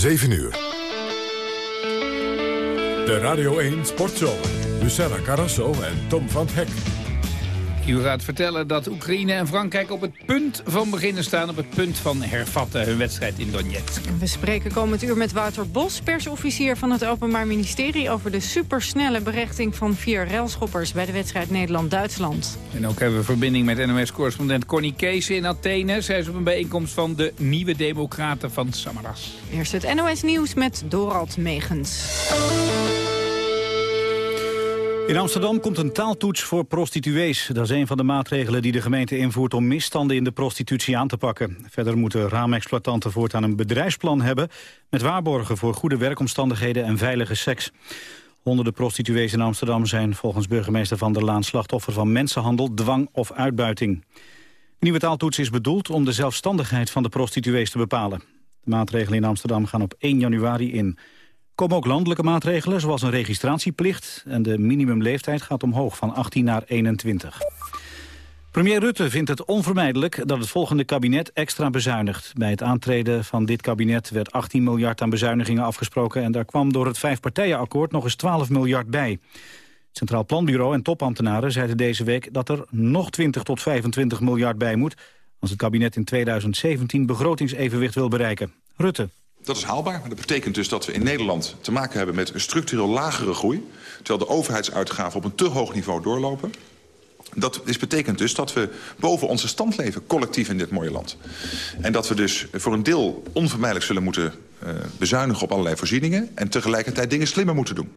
7 uur. De Radio 1 Sportzomer. Lucella Carrasso en Tom van Hek. U gaat vertellen dat Oekraïne en Frankrijk op het punt van beginnen staan... op het punt van hervatten hun wedstrijd in Donetsk. We spreken komend uur met Wouter Bos, persofficier van het Openbaar Ministerie... over de supersnelle berechting van vier railschoppers bij de wedstrijd Nederland-Duitsland. En ook hebben we verbinding met NOS-correspondent Connie Kees in Athene. Zij is op een bijeenkomst van de Nieuwe Democraten van Samaras. Eerst het NOS-nieuws met Dorald Megens. In Amsterdam komt een taaltoets voor prostituees. Dat is een van de maatregelen die de gemeente invoert om misstanden in de prostitutie aan te pakken. Verder moeten raamexploitanten voortaan een bedrijfsplan hebben... met waarborgen voor goede werkomstandigheden en veilige seks. Honderden prostituees in Amsterdam zijn volgens burgemeester Van der Laan... slachtoffer van mensenhandel, dwang of uitbuiting. De nieuwe taaltoets is bedoeld om de zelfstandigheid van de prostituees te bepalen. De maatregelen in Amsterdam gaan op 1 januari in komen ook landelijke maatregelen, zoals een registratieplicht... en de minimumleeftijd gaat omhoog van 18 naar 21. Premier Rutte vindt het onvermijdelijk dat het volgende kabinet extra bezuinigt. Bij het aantreden van dit kabinet werd 18 miljard aan bezuinigingen afgesproken... en daar kwam door het vijfpartijenakkoord nog eens 12 miljard bij. Het Centraal Planbureau en topambtenaren zeiden deze week... dat er nog 20 tot 25 miljard bij moet... als het kabinet in 2017 begrotingsevenwicht wil bereiken. Rutte. Dat is haalbaar, maar dat betekent dus dat we in Nederland te maken hebben met een structureel lagere groei. Terwijl de overheidsuitgaven op een te hoog niveau doorlopen. Dat is, betekent dus dat we boven onze stand leven, collectief in dit mooie land. En dat we dus voor een deel onvermijdelijk zullen moeten uh, bezuinigen op allerlei voorzieningen... en tegelijkertijd dingen slimmer moeten doen.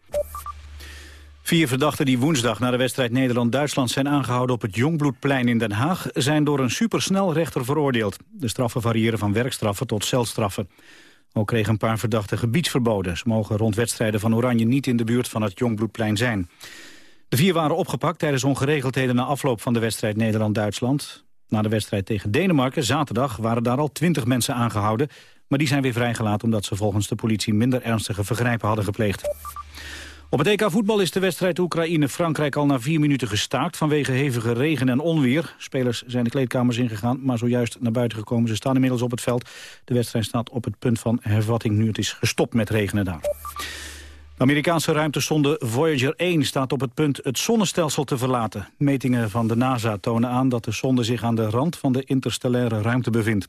Vier verdachten die woensdag na de wedstrijd Nederland-Duitsland zijn aangehouden op het Jongbloedplein in Den Haag zijn door een supersnel rechter veroordeeld. De straffen variëren van werkstraffen tot celstraffen. Ook kregen een paar verdachten gebiedsverboden. Ze mogen rond wedstrijden van Oranje niet in de buurt van het Jongbloedplein zijn. De vier waren opgepakt tijdens ongeregeldheden na afloop van de wedstrijd Nederland-Duitsland. Na de wedstrijd tegen Denemarken, zaterdag, waren daar al twintig mensen aangehouden. Maar die zijn weer vrijgelaten omdat ze volgens de politie minder ernstige vergrijpen hadden gepleegd. Op het EK voetbal is de wedstrijd Oekraïne-Frankrijk al na vier minuten gestaakt vanwege hevige regen en onweer. Spelers zijn de kleedkamers ingegaan, maar zojuist naar buiten gekomen. Ze staan inmiddels op het veld. De wedstrijd staat op het punt van hervatting nu het is gestopt met regenen daar. De Amerikaanse ruimtesonde Voyager 1 staat op het punt het zonnestelsel te verlaten. Metingen van de NASA tonen aan dat de sonde zich aan de rand van de interstellaire ruimte bevindt.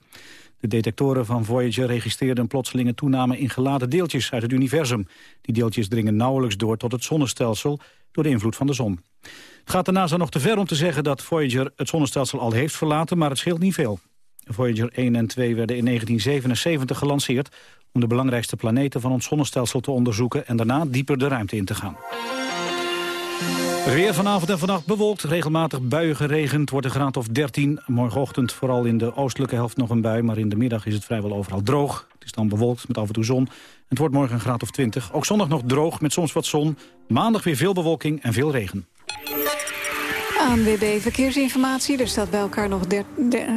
De detectoren van Voyager registreerden een plotselinge toename in geladen deeltjes uit het universum. Die deeltjes dringen nauwelijks door tot het zonnestelsel door de invloed van de zon. Het gaat de NASA nog te ver om te zeggen dat Voyager het zonnestelsel al heeft verlaten, maar het scheelt niet veel. Voyager 1 en 2 werden in 1977 gelanceerd om de belangrijkste planeten van ons zonnestelsel te onderzoeken en daarna dieper de ruimte in te gaan. Weer vanavond en vannacht bewolkt, regelmatig buien geregend, wordt een graad of 13. Morgenochtend vooral in de oostelijke helft nog een bui, maar in de middag is het vrijwel overal droog. Het is dan bewolkt met af en toe zon. Het wordt morgen een graad of 20. Ook zondag nog droog met soms wat zon. Maandag weer veel bewolking en veel regen. ANWB Verkeersinformatie. Er staat bij elkaar nog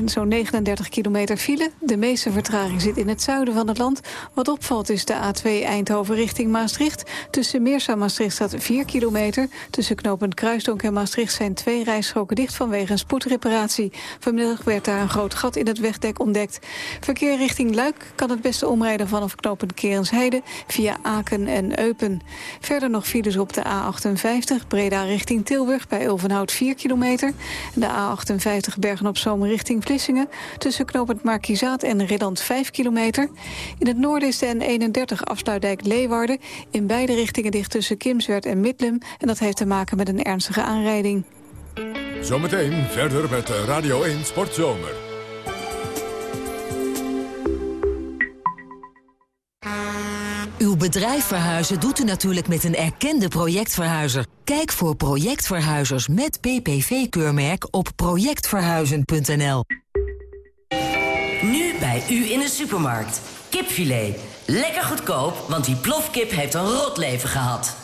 zo'n 39 kilometer file. De meeste vertraging zit in het zuiden van het land. Wat opvalt is de A2 Eindhoven richting Maastricht. Tussen Meersa en Maastricht staat 4 kilometer. Tussen knooppunt Kruisdonk en Maastricht zijn twee rijstroken dicht vanwege een spoedreparatie. Vanmiddag werd daar een groot gat in het wegdek ontdekt. Verkeer richting Luik kan het beste omrijden vanaf knooppunt Kerensheide via Aken en Eupen. Verder nog files op de A58 Breda richting Tilburg bij Ulvenhout 4 kilometer. De A58 Bergen-op-Zoom richting Vlissingen. Tussen knooppunt Markizaat en Ridland 5 kilometer. In het noorden is de N31 afsluitdijk Leeuwarden. In beide richtingen dicht tussen Kimswerd en Midlum. En dat heeft te maken met een ernstige aanrijding. Zometeen verder met Radio 1 Sportzomer. Uw bedrijf verhuizen doet u natuurlijk met een erkende projectverhuizer. Kijk voor projectverhuizers met PPV-keurmerk op projectverhuizen.nl. Nu bij u in de supermarkt. Kipfilet. Lekker goedkoop, want die plofkip heeft een rot leven gehad.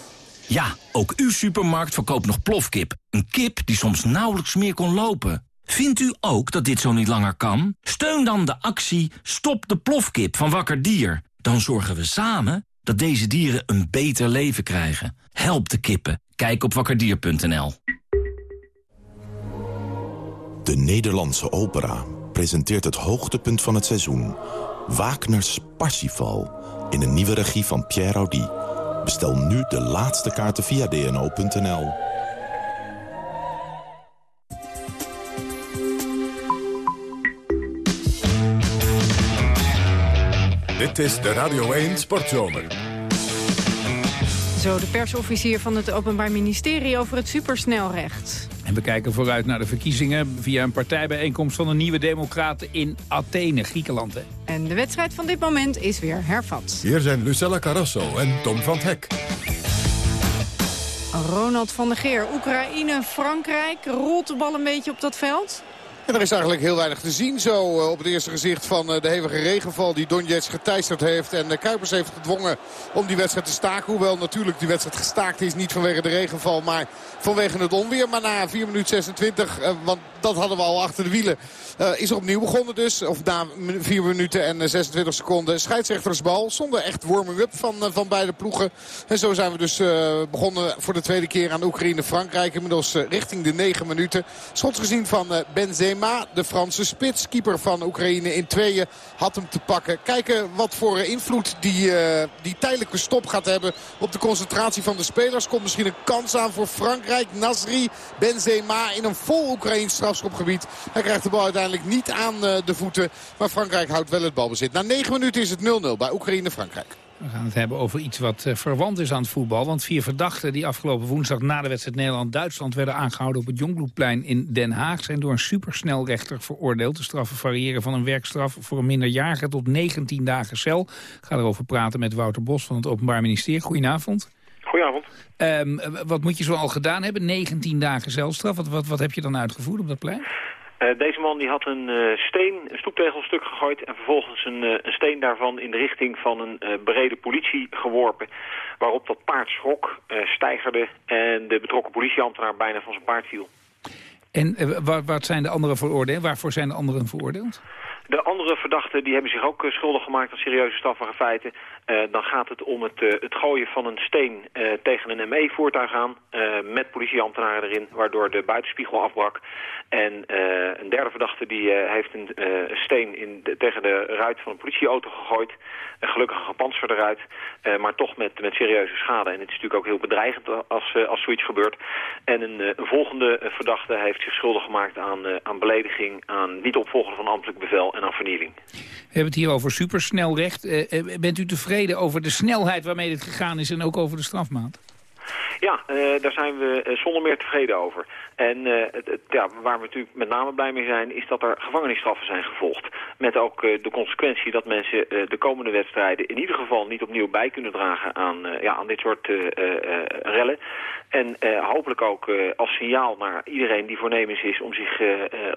Ja, ook uw supermarkt verkoopt nog plofkip. Een kip die soms nauwelijks meer kon lopen. Vindt u ook dat dit zo niet langer kan? Steun dan de actie Stop de plofkip van Wakker Dier. Dan zorgen we samen dat deze dieren een beter leven krijgen. Help de kippen. Kijk op wakkerdier.nl. De Nederlandse opera presenteert het hoogtepunt van het seizoen. Wagner's Parsifal in een nieuwe regie van Pierre Audi. Bestel nu de laatste kaarten via dno.nl. Dit is de Radio 1 Sportzomer. Zo de persofficier van het Openbaar Ministerie over het supersnelrecht. En we kijken vooruit naar de verkiezingen via een partijbijeenkomst van de Nieuwe Democraten in Athene, Griekenland. Hè. En de wedstrijd van dit moment is weer hervat. Hier zijn Lucella Carrasso en Tom van Hek. Ronald van der Geer, Oekraïne, Frankrijk. Rolt de bal een beetje op dat veld? En er is eigenlijk heel weinig te zien zo eh, op het eerste gezicht van eh, de hevige regenval die Donetsk geteisterd heeft. En eh, Kuipers heeft gedwongen om die wedstrijd te staken. Hoewel natuurlijk die wedstrijd gestaakt is. Niet vanwege de regenval, maar vanwege het onweer. Maar na 4 minuten 26, want dat hadden we al achter de wielen. is er opnieuw begonnen dus. Of na 4 minuten en 26 seconden. Scheidsrechtersbal zonder echt warming-up van, van beide ploegen. En zo zijn we dus begonnen voor de tweede keer aan Oekraïne-Frankrijk. Inmiddels richting de 9 minuten. Schots gezien van Benzema. De Franse spits, keeper van Oekraïne in tweeën, had hem te pakken. Kijken wat voor invloed die, die tijdelijke stop gaat hebben op de concentratie van de spelers. Komt misschien een kans aan voor Frankrijk. Nasri, Benzema in een vol Oekraïns Hij krijgt de bal uiteindelijk niet aan uh, de voeten. Maar Frankrijk houdt wel het balbezit. Na 9 minuten is het 0-0 bij Oekraïne-Frankrijk. We gaan het hebben over iets wat uh, verwant is aan het voetbal. Want vier verdachten die afgelopen woensdag na de wedstrijd Nederland-Duitsland... werden aangehouden op het Jongbloedplein in Den Haag... zijn door een supersnelrechter veroordeeld. De straffen variëren van een werkstraf voor een minderjarige tot 19 dagen cel. Ik ga erover praten met Wouter Bos van het Openbaar Ministerie. Goedenavond. Goedenavond. Um, wat moet je zo al gedaan hebben? 19 dagen celstraf. Wat, wat, wat heb je dan uitgevoerd op dat plein? Uh, deze man die had een uh, steen, een stoeptegelstuk gegooid... en vervolgens een, uh, een, steen daarvan in de richting van een bereden politie geworpen. Waarop dat paard schrok, stijgerde en de betrokken politieambtenaar bijna van zijn paard viel. En wat zijn de anderen veroordeeld? Waarvoor zijn de anderen veroordeeld? De andere verdachten die hebben zich ook schuldig gemaakt aan serieuze strafbare feiten. Uh, dan gaat het om het, uh, het gooien van een steen uh, tegen een ME-voertuig aan... met politieambtenaren erin, waardoor de buitenspiegel afbrak. En een derde verdachte die heeft een steen in de, tegen de ruit van een politieauto gegooid. gelukkig een gepantserde ruit, maar toch met, met serieuze schade. En het is natuurlijk ook heel bedreigend als, als zoiets gebeurt. En een, een volgende verdachte heeft zich schuldig gemaakt aan, aan belediging... aan niet opvolgen van ambtelijk bevel en aan vernieling. We hebben het hier over supersnelrecht. bent u tevreden? Over de snelheid waarmee dit gegaan is en ook over de strafmaat? Ja, uh, daar zijn we uh, zonder meer tevreden over. En het, ja, waar we natuurlijk met name blij mee zijn... is dat er gevangenisstraffen zijn gevolgd. Met ook de consequentie dat mensen de komende wedstrijden... in ieder geval niet opnieuw bij kunnen dragen aan, ja, aan dit soort rellen. En hopelijk ook als signaal naar iedereen die voornemens is... om zich,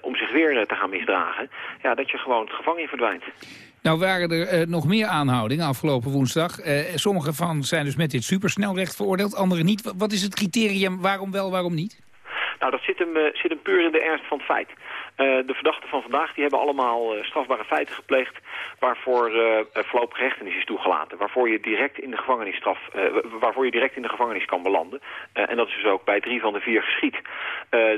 om zich weer te gaan misdragen... Ja, dat je gewoon het gevangen verdwijnt. Nou waren er uh, nog meer aanhoudingen afgelopen woensdag. Uh, sommige van zijn dus met dit supersnelrecht veroordeeld, andere niet. Wat is het criterium waarom wel, waarom niet? Nou, dat zit hem, uh, zit hem puur in de ernst van het feit. De verdachten van vandaag die hebben allemaal strafbare feiten gepleegd waarvoor uh, voorlopig hechtenis is toegelaten. Waarvoor je direct in de gevangenisstraf, waarvoor je direct in de gevangenis kan belanden. En dat is dus ook bij drie van de vier geschied.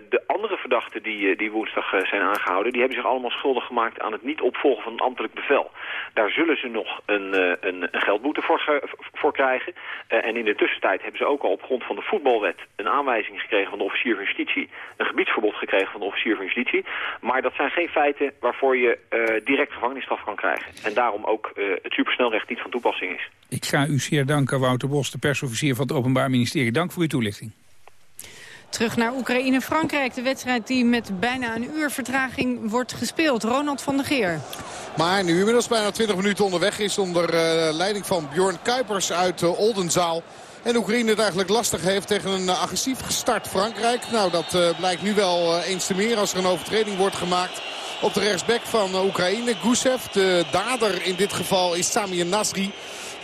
de andere verdachten die, die woensdag zijn aangehouden, die hebben zich allemaal schuldig gemaakt aan het niet opvolgen van een ambtelijk bevel. Daar zullen ze nog een, een, een geldboete voor, voor krijgen. en in de tussentijd hebben ze ook al op grond van de voetbalwet een aanwijzing gekregen van de officier van justitie. Een gebiedsverbod gekregen van de officier van justitie. Maar dat zijn geen feiten waarvoor je direct gevangenisstraf kan krijgen. En daarom ook uh, het supersnelrecht niet van toepassing is. Ik ga u zeer danken, Wouter Bos, de persofficier van het Openbaar Ministerie. Dank voor uw toelichting. Terug naar Oekraïne-Frankrijk. De wedstrijd die met bijna een uur vertraging wordt gespeeld. Ronald van der Geer. Maar nu inmiddels bijna 20 minuten onderweg is onder uh, leiding van Bjorn Kuipers uit uh, Oldenzaal. En Oekraïne het eigenlijk lastig heeft tegen een agressief gestart Frankrijk. Nou, dat uh, blijkt nu wel eens te meer als er een overtreding wordt gemaakt op de rechtsback van Oekraïne. Gusev, de dader in dit geval is Samir Nasri.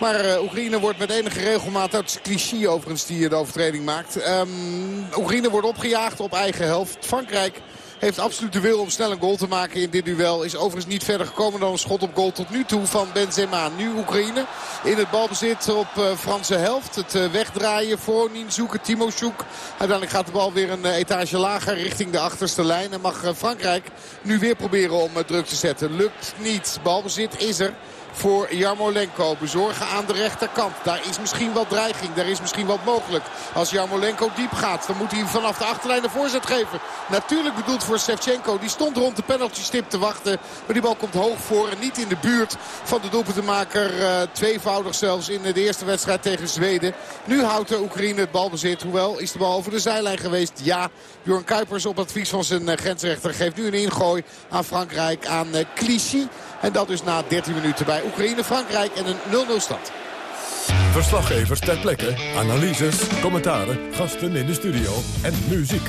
Maar Oekraïne wordt met enige regelmaat, uit het cliché overigens die de overtreding maakt. Um, Oekraïne wordt opgejaagd op eigen helft. Frankrijk heeft absoluut de wil om snel een goal te maken in dit duel. Is overigens niet verder gekomen dan een schot op goal tot nu toe van Benzema. Nu Oekraïne in het balbezit op uh, Franse helft. Het uh, wegdraaien voor zoeken Timo Sjoek. Uiteindelijk gaat de bal weer een uh, etage lager richting de achterste lijn. En mag Frankrijk nu weer proberen om druk te zetten. Lukt niet. Balbezit is er voor Jarmolenko. Bezorgen aan de rechterkant. Daar is misschien wat dreiging. Daar is misschien wat mogelijk. Als Jarmolenko diep gaat, dan moet hij vanaf de achterlijn de voorzet geven. Natuurlijk bedoeld voor Sevchenko. Die stond rond de penaltystip te wachten. Maar die bal komt hoog voor en niet in de buurt van de doelpuntenmaker. Uh, tweevoudig zelfs in de eerste wedstrijd tegen Zweden. Nu houdt de Oekraïne het balbezit. Hoewel is de bal over de zijlijn geweest. Ja, Bjorn Kuipers op advies van zijn eh, grensrechter geeft nu een ingooi aan Frankrijk. Aan uh, Clichy. En dat dus na 13 minuten bij Oekraïne-Frankrijk en een 0-0 stand. Verslaggevers ter plekke, analyses, commentaren, gasten in de studio en muziek.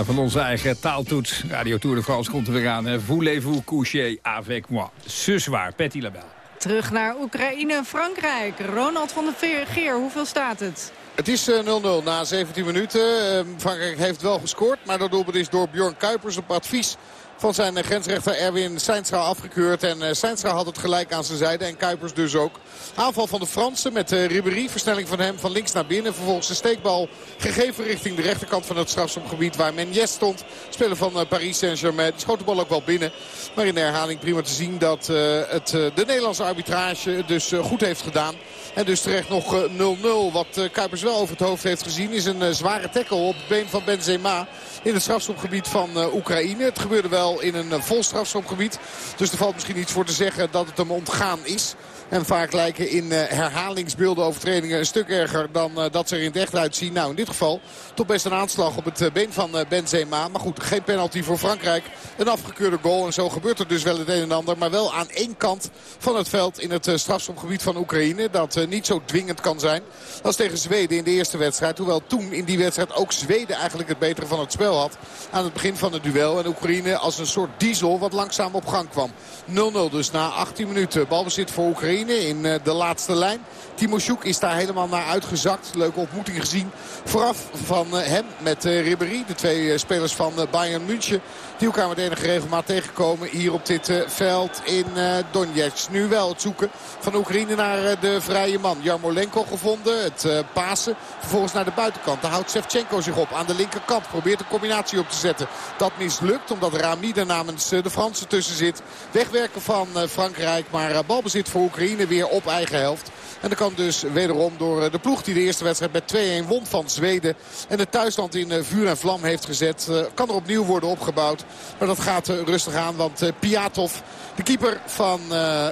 Van onze eigen taaltoets. Radio Tour de France komt er weer aan. Voulez-vous coucher avec moi? Ce soir, Petty Labelle. Terug naar Oekraïne, Frankrijk. Ronald van der Geer, hoeveel staat het? Het is 0-0 eh, na 17 minuten. Ehm, Frankrijk heeft wel gescoord, maar dat doelpunt is door Bjorn Kuipers op advies van zijn grensrechter Erwin Seinstra afgekeurd. En Seinstra had het gelijk aan zijn zijde en Kuipers dus ook. Aanval van de Fransen met Ribéry. Versnelling van hem van links naar binnen. Vervolgens een steekbal gegeven richting de rechterkant van het strafschopgebied waar Menjes stond. Speler van Paris Saint-Germain. Die schoot de bal ook wel binnen. Maar in de herhaling prima te zien dat het, de Nederlandse arbitrage dus goed heeft gedaan. En dus terecht nog 0-0. Wat Kuipers wel over het hoofd heeft gezien is een zware tackle op het been van Benzema in het strafschopgebied van Oekraïne. Het gebeurde wel in een uh, vol strafschopgebied. Dus er valt misschien iets voor te zeggen dat het hem ontgaan is. En vaak lijken in uh, herhalingsbeelden overtredingen een stuk erger dan uh, dat ze er in het echt uitzien. Nou, in dit geval toch best een aanslag op het uh, been van Benzema. Maar goed, geen penalty voor Frankrijk. Een afgekeurde goal en zo gebeurt er dus wel het een en ander. Maar wel aan één kant van het veld in het strafschopgebied van Oekraïne. Dat niet zo dwingend kan zijn als tegen Zweden in de eerste wedstrijd. Hoewel toen in die wedstrijd ook Zweden eigenlijk het betere van het spel had. Aan het begin van het duel. En Oekraïne als een soort diesel wat langzaam op gang kwam. 0-0 dus na 18 minuten. Balbezit voor Oekraïne in eh, de laatste lijn. Timo Sjoek is daar helemaal naar uitgezakt. Leuke ontmoeting gezien vooraf van eh, hem met eh, Ribéry. De twee spelers van Bayern München. Die met enige regelmaat tegenkomen hier op dit veld in Donetsk. Nu wel het zoeken van Oekraïne naar de vrije man. Jarmolenko gevonden. Het pasen. Vervolgens naar de buitenkant. Daar houdt Sevchenko zich op aan de linkerkant. Probeert een combinatie op te zetten. Dat mislukt omdat Rami er namens de Fransen tussen zit. Wegwerken van Frankrijk. Maar balbezit voor Oekraïne weer op eigen helft. En dat kan dus wederom door de ploeg die de eerste wedstrijd met 2-1 won van Zweden. En de thuisland in vuur en vlam heeft gezet. Kan er opnieuw worden opgebouwd. Maar dat gaat rustig aan. Want Piatov, de keeper van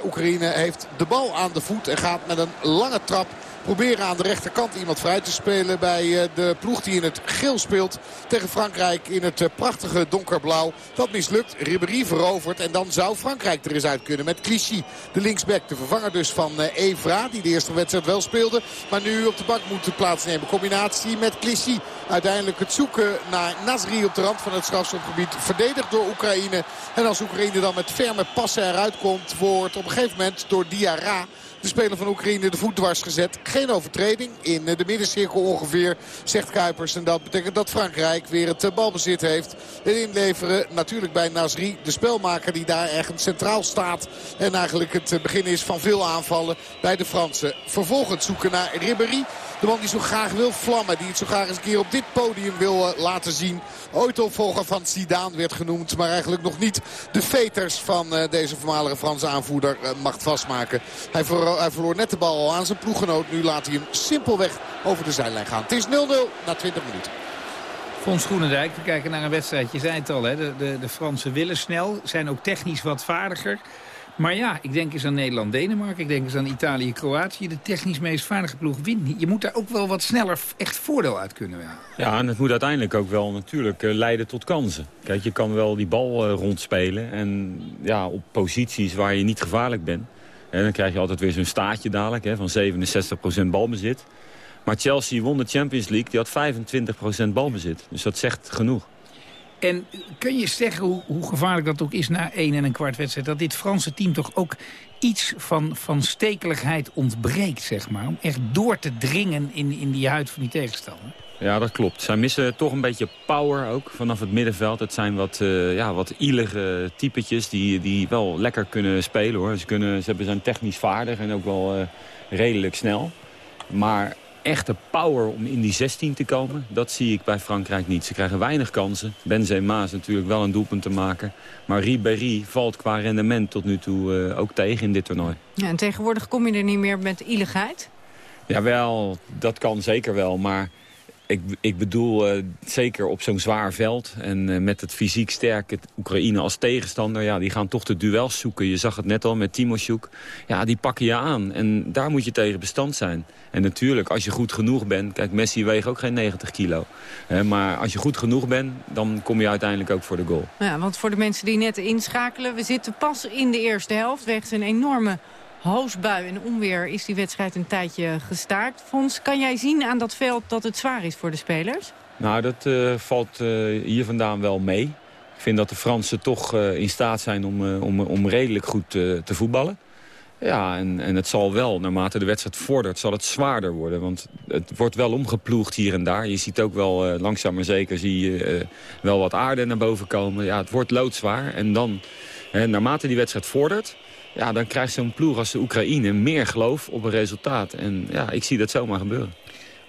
Oekraïne, heeft de bal aan de voet. En gaat met een lange trap proberen aan de rechterkant iemand vrij te spelen bij de ploeg die in het geel speelt tegen Frankrijk in het prachtige donkerblauw. Dat mislukt. Ribéry verovert en dan zou Frankrijk er eens uit kunnen met Clichy. De linksback, de vervanger dus van Evra die de eerste wedstrijd wel speelde. Maar nu op de bank moet plaatsnemen. Combinatie met Clichy. Uiteindelijk het zoeken naar Nasri op de rand van het strafschopgebied. Verdedigd door Oekraïne. En als Oekraïne dan met ferme passen eruit komt wordt op een gegeven moment door Diarra de speler van Oekraïne de voet dwars gezet. Geen overtreding in de middencirkel ongeveer, zegt Kuipers. En dat betekent dat Frankrijk weer het balbezit heeft. En inleveren natuurlijk bij Nasri, de spelmaker die daar ergens centraal staat. En eigenlijk het begin is van veel aanvallen bij de Fransen. Vervolgens zoeken naar Ribéry. De man die zo graag wil vlammen. Die het zo graag eens een keer op dit podium wil laten zien. Ooit opvolger van Zidane werd genoemd. Maar eigenlijk nog niet de veters van deze voormalige Franse aanvoerder mag vastmaken. Hij verloor net de bal al aan zijn ploeggenoot. Nu laat hij hem simpelweg over de zijlijn gaan. Het is 0-0 na 20 minuten. Fons Groenendijk, we kijken naar een wedstrijd. Je zei het al, hè? De, de, de Fransen willen snel. Zijn ook technisch wat vaardiger. Maar ja, ik denk eens aan Nederland-Denemarken. Ik denk eens aan Italië-Kroatië. De technisch meest vaardige ploeg wint niet. Je moet daar ook wel wat sneller echt voordeel uit kunnen hebben. Ja, en het moet uiteindelijk ook wel natuurlijk uh, leiden tot kansen. Kijk, je kan wel die bal uh, rondspelen. En ja, op posities waar je niet gevaarlijk bent. En dan krijg je altijd weer zo'n staatje dadelijk hè, van 67% balbezit. Maar Chelsea won de Champions League. Die had 25% balbezit. Dus dat zegt genoeg. En kun je zeggen hoe, hoe, gevaarlijk dat ook is na één en een kwart wedstrijd... dat dit Franse team toch ook iets van, van stekeligheid ontbreekt, zeg maar. Om echt door te dringen in, in die huid van die tegenstander. Ja, dat klopt. Zij missen toch een beetje power ook vanaf het middenveld. Het zijn wat, uh, ja, wat ielige typetjes die, die wel lekker kunnen spelen. hoor. Ze, kunnen, ze zijn technisch vaardig en ook wel uh, redelijk snel. Maar echte power om in die 16 te komen, dat zie ik bij Frankrijk niet. Ze krijgen weinig kansen. Benzema is natuurlijk wel een doelpunt te maken. Maar Ribéry valt qua rendement tot nu toe uh, ook tegen in dit toernooi. Ja, en tegenwoordig kom je er niet meer met ieligheid? Jawel, dat kan zeker wel. Maar ik, ik bedoel, uh, zeker op zo'n zwaar veld en uh, met het fysiek sterke Oekraïne als tegenstander... ja, die gaan toch de duels zoeken. Je zag het net al met Timoshoek. Ja, die pakken je aan en daar moet je tegen bestand zijn. En natuurlijk, als je goed genoeg bent... Kijk, Messi weegt ook geen 90 kilo. Hè, maar als je goed genoeg bent, dan kom je uiteindelijk ook voor de goal. Ja, want voor de mensen die net inschakelen... we zitten pas in de eerste helft wegens een enorme hoosbui en onweer is die wedstrijd een tijdje gestaakt. Fons, kan jij zien aan dat veld dat het zwaar is voor de spelers? Nou, dat uh, valt uh, hier vandaan wel mee. Ik vind dat de Fransen toch uh, in staat zijn om, om, om redelijk goed te voetballen. Ja, en, en het zal wel, naarmate de wedstrijd vordert, zal het zwaarder worden. Want het wordt wel omgeploegd hier en daar. Je ziet ook wel, langzaam maar zeker, zie je wel wat aarde naar boven komen. Ja, het wordt loodzwaar. En dan, naarmate die wedstrijd vordert, ja, dan krijgt zo'n ploeg als de Oekraïne meer geloof op een resultaat. En ja, ik zie dat zomaar gebeuren.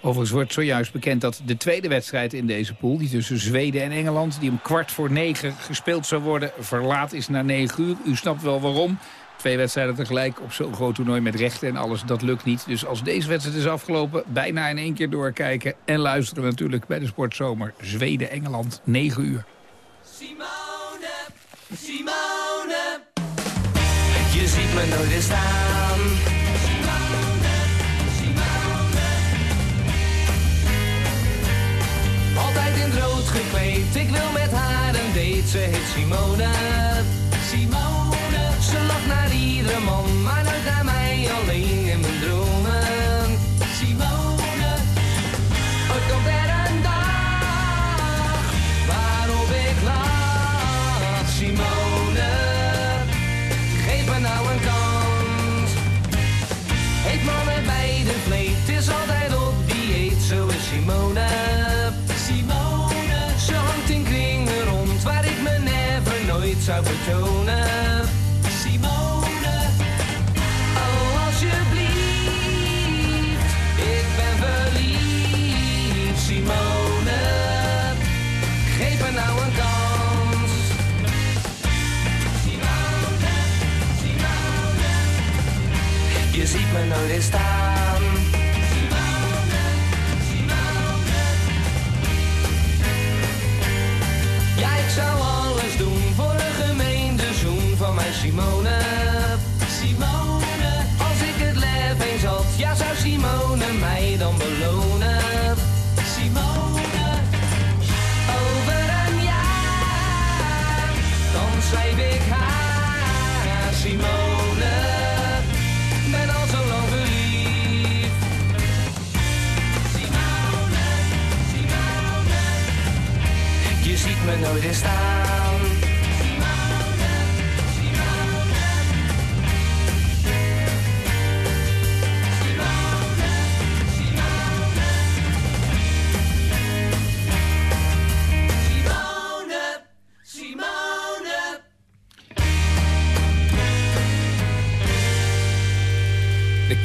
Overigens wordt zojuist bekend dat de tweede wedstrijd in deze pool... die tussen Zweden en Engeland, die om kwart voor negen gespeeld zou worden... verlaat is naar negen uur. U snapt wel waarom. Twee wedstrijden tegelijk op zo'n groot toernooi met rechten en alles, dat lukt niet. Dus als deze wedstrijd is afgelopen, bijna in één keer doorkijken... en luisteren we natuurlijk bij de Sportzomer Zweden-Engeland, 9 uur. Simone, me nooit eens staan. Simone, Simone. Altijd in het rood gekleed, ik wil met haar een date, ze heet Simone. Simone. Ze lacht naar iedere man, maar nooit naar mij alleen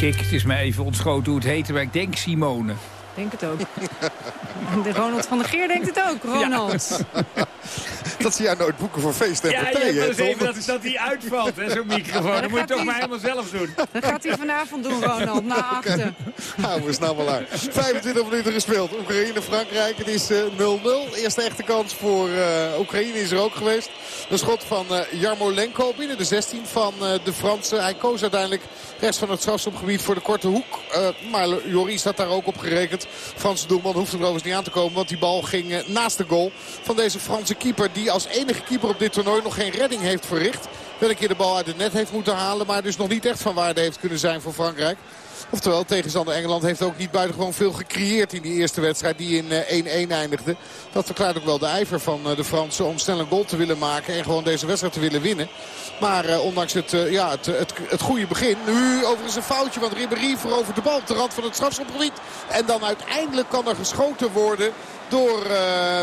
Kick, het is mij even ontschoten hoe het heette, maar ik denk Simone. Denk het ook. De Ronald van der Geer denkt het ook, Ronald. Ja. Dat zie jij nooit boeken voor feesten en ja, partijen. Ja, je even dat, dat die uitvalt, zo'n microfoon. Dat moet je toch maar helemaal zelf doen. Dat gaat hij vanavond doen, Ronald, na achter. Nou, we snel wel uit. 25 minuten gespeeld. Oekraïne-Frankrijk, het is 0-0. Uh, Eerste echte kans voor uh, Oekraïne is er ook geweest. Een schot van uh, Jarmolenko binnen de 16 van de Fransen. Hij koos uiteindelijk rechts van het strafschopgebied voor de korte hoek. maar Joris had daar ook op gerekend. Franse doelman hoeft er overigens niet aan te komen. Want die bal ging naast de goal van deze Franse keeper. Die als enige keeper op dit toernooi nog geen redding heeft verricht. Wel een keer de bal uit het net heeft moeten halen. Maar dus nog niet echt van waarde heeft kunnen zijn voor Frankrijk. Oftewel, tegenstander Engeland heeft ook niet buitengewoon veel gecreëerd in die eerste wedstrijd die in 1-1 eindigde. Dat verklaart ook wel de ijver van de Fransen om snel een goal te willen maken en gewoon deze wedstrijd te willen winnen. Maar uh, ondanks het, ja, het, het, het, goede begin. Nu overigens een foutje, want Ribéry verovert de bal op de rand van het strafschopgebied. En dan uiteindelijk kan er geschoten worden door uh.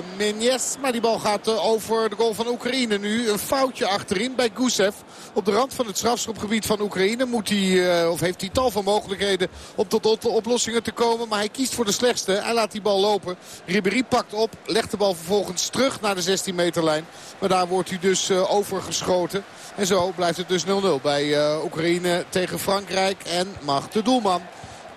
Maar die bal gaat uh, over de goal van Oekraïne nu. Een foutje achterin bij Gusev. Op de rand van het strafschopgebied van Oekraïne moet hij, uh, of heeft hij tal van mogelijkheden om tot oplossingen te komen. Maar hij kiest voor de slechtste. Hij laat die bal lopen. Ribéry pakt op, legt de bal vervolgens terug naar de 16 meterlijn. Maar daar wordt hij dus overgeschoten. En zo blijft het dus 0-0 bij Oekraïne tegen Frankrijk. En mag de doelman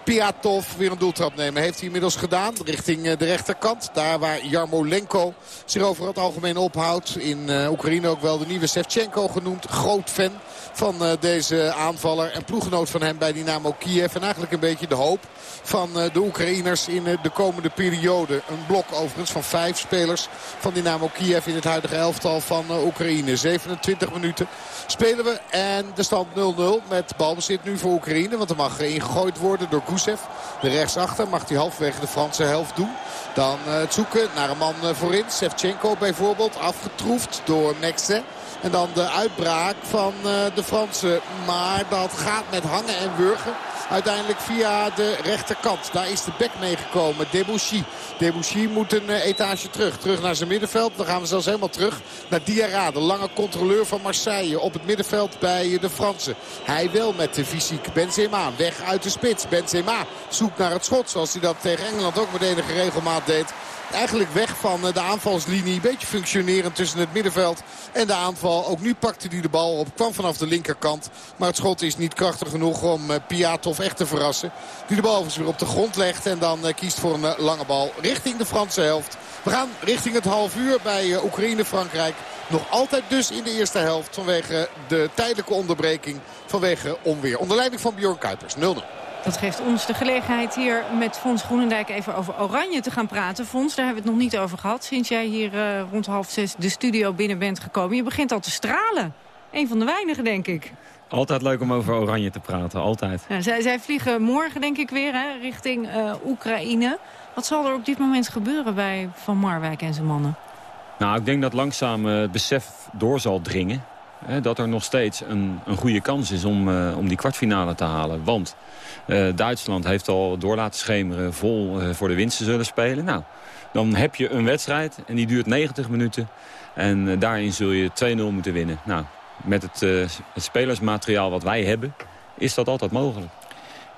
Piatov weer een doeltrap nemen. Heeft hij inmiddels gedaan richting de rechterkant. Daar waar Jarmolenko zich over het algemeen ophoudt. In uh, Oekraïne ook wel de nieuwe Sevchenko genoemd. Groot fan van uh, deze aanvaller. En ploeggenoot van hem bij Dynamo Kiev. En eigenlijk een beetje de hoop van de Oekraïners in de komende periode. Een blok overigens van vijf spelers van Dynamo Kiev in het huidige elftal van Oekraïne. 27 minuten spelen we. En de stand 0-0 met balbezit nu voor Oekraïne. Want er mag ingegooid worden door Gusev. De rechtsachter mag hij halfwege de Franse helft doen. Dan uh, het zoeken naar een man uh, voorin. Sevchenko bijvoorbeeld. Afgetroefd door Mexe. En dan de uitbraak van de Fransen. Maar dat gaat met hangen en wurgen. Uiteindelijk via de rechterkant. Daar is de bek meegekomen. Debussy. Debussy moet een etage terug. Terug naar zijn middenveld. Dan gaan we zelfs helemaal terug naar Diarra. De lange controleur van Marseille. Op het middenveld bij de Fransen. Hij wel met de fysiek. Benzema weg uit de spits. Benzema zoekt naar het schot. Zoals hij dat tegen Engeland ook met enige regelmaat deed eigenlijk weg van de aanvalslinie. Een beetje functionerend tussen het middenveld en de aanval. Ook nu pakte hij de bal op. Kwam vanaf de linkerkant. Maar het schot is niet krachtig genoeg om Piatov echt te verrassen. Die de bal overigens weer op de grond legt. En dan kiest voor een lange bal richting de Franse helft. We gaan richting het half uur bij Oekraïne-Frankrijk. Nog altijd dus in de eerste helft vanwege de tijdelijke onderbreking. Vanwege onweer. Onder leiding van Bjorn Kuipers. 0-0. Dat geeft ons de gelegenheid hier met Fons Groenendijk even over Oranje te gaan praten. Fons, daar hebben we het nog niet over gehad sinds jij hier uh, rond half zes de studio binnen bent gekomen. Je begint al te stralen. Een van de weinigen, denk ik. Altijd leuk om over Oranje te praten, altijd. Ja, zij, zij, vliegen morgen, denk ik, weer hè, richting uh, Oekraïne. Wat zal er op dit moment gebeuren bij Van Marwijk en zijn mannen? Nou, ik denk dat langzaam uh, het besef door zal dringen... Hè, dat er nog steeds een, een goede kans is om, uh, om die kwartfinale te halen. Want Duitsland heeft al door laten schemeren vol uh, voor de winst te zullen spelen. Nou, dan heb je een wedstrijd en die duurt 90 minuten. En uh, daarin zul je 2-0 moeten winnen. Nou, met het, het, spelersmateriaal wat wij hebben, is dat altijd mogelijk.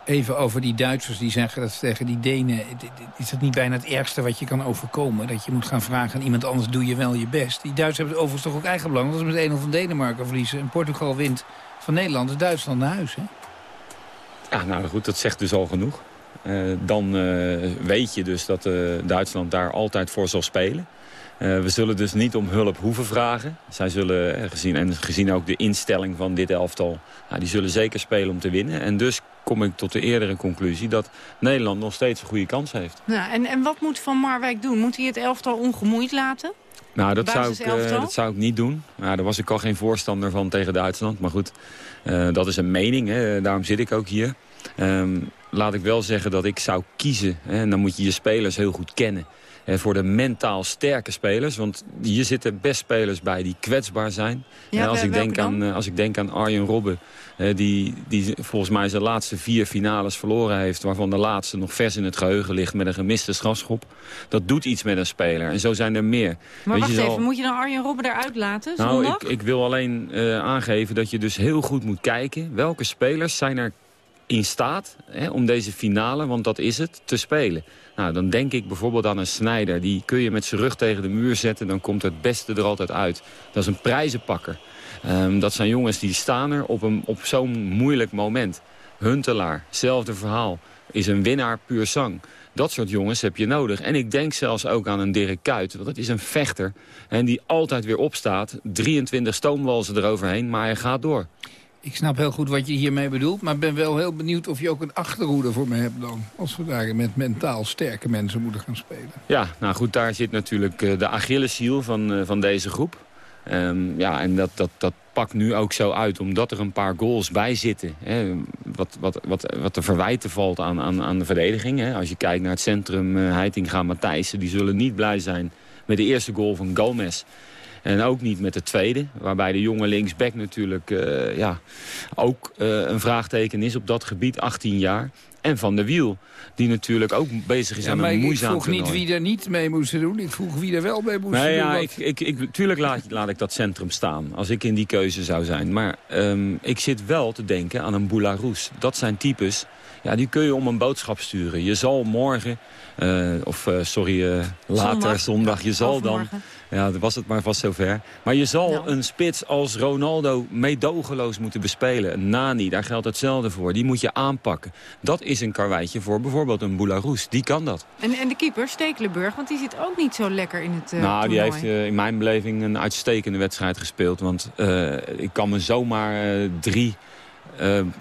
Even over die Duitsers die zeggen dat tegen die Denen... is dat niet bijna het ergste wat je kan overkomen? Dat je moet gaan vragen aan iemand anders, doe je wel je best. Die Duitsers hebben overigens toch ook eigen belang. Dat is met 1-0 van Denemarken verliezen. En Portugal wint van Nederland. Dus Duitsland naar huis, hè? Ja, nou goed, dat zegt dus al genoeg. Uh, dan uh, weet je dus dat uh, Duitsland daar altijd voor zal spelen. we zullen dus niet om hulp hoeven vragen. Zij zullen, gezien, en gezien ook de instelling van dit elftal... Nou, die zullen zeker spelen om te winnen. En dus kom ik tot de eerdere conclusie dat Nederland nog steeds een goede kans heeft. En, en wat moet Van Marwijk doen? Moet hij het elftal ongemoeid laten? Nou, dat zou, ik, uh, dat zou ik niet doen. Nou, daar was ik al geen voorstander van tegen Duitsland. Maar goed, uh, dat is een mening. Hè. Daarom zit ik ook hier. Um, laat ik wel zeggen dat ik zou kiezen. Hè. En dan moet je je spelers heel goed kennen. En voor de mentaal sterke spelers. Want hier zitten best spelers bij die kwetsbaar zijn. Ja, als, ik denk aan, als ik denk aan Arjen Robben... die, die volgens mij zijn laatste vier finales verloren heeft... waarvan de laatste nog vers in het geheugen ligt met een gemiste strafschop. Dat doet iets met een speler. En zo zijn er meer. Maar Weet wacht je, even, moet je dan Arjen Robben eruit laten Nou, ik, ik, wil alleen uh, aangeven dat je dus heel goed moet kijken... welke spelers zijn er in staat hè, om deze finale, want dat is het, te spelen. Nou, dan denk ik bijvoorbeeld aan een snijder. Die kun je met zijn rug tegen de muur zetten, dan komt het beste er altijd uit. Dat is een prijzenpakker. Um, dat zijn jongens die staan er op, een, op zo'n moeilijk moment. Huntelaar, hetzelfde verhaal. Is een winnaar puur zang. Dat soort jongens heb je nodig. En ik denk zelfs ook aan een Dirk Kuyt. Want dat is een vechter. En die altijd weer opstaat. 23 stoomwalzen eroverheen, maar hij gaat door. Ik snap heel goed wat je hiermee bedoelt, maar ben wel heel benieuwd of je ook een achterhoede voor me hebt dan. Als we daar met mentaal sterke mensen moeten gaan spelen. Ja, nou goed, daar zit natuurlijk uh, de Achilleshiel van, uh, van deze groep. Um, ja, en dat, dat, dat pakt nu ook zo uit, omdat er een paar goals bij zitten. Hè, wat, wat, wat, wat te verwijten valt aan, aan, aan de verdediging. Hè. Als je kijkt naar het centrum, uh, Heitinga, Matthijssen, die zullen niet blij zijn met de eerste goal van Gomez. En ook niet met de tweede, waarbij de jonge linksback natuurlijk uh, ja, ook uh, een vraagteken is op dat gebied, 18 jaar. En Van de Wiel, die natuurlijk ook bezig is ja, aan een moeizaam ik vroeg niet wie er niet mee moest doen, ik vroeg wie er wel mee moest nee, doen. Ja, ik, ik, ik, tuurlijk laat, laat ik dat centrum staan, als ik in die keuze zou zijn. Maar um, ik zit wel te denken aan een Boularus. Dat zijn types, ja, die kun je om een boodschap sturen. Je zal morgen, uh, of uh, sorry, uh, later zondag, zondag je zal dan... Ja, was het maar vast zover. Maar je zal nou. een spits als Ronaldo meedogenloos moeten bespelen. Een Nani, daar geldt hetzelfde voor. Die moet je aanpakken. Dat is een karweitje voor bijvoorbeeld een Boularus. Die kan dat. En, en de keeper, Stekelenburg, want die zit ook niet zo lekker in het uh, Nou, toernooi. die heeft uh, in mijn beleving een uitstekende wedstrijd gespeeld. Want uh, ik kan me zomaar drie...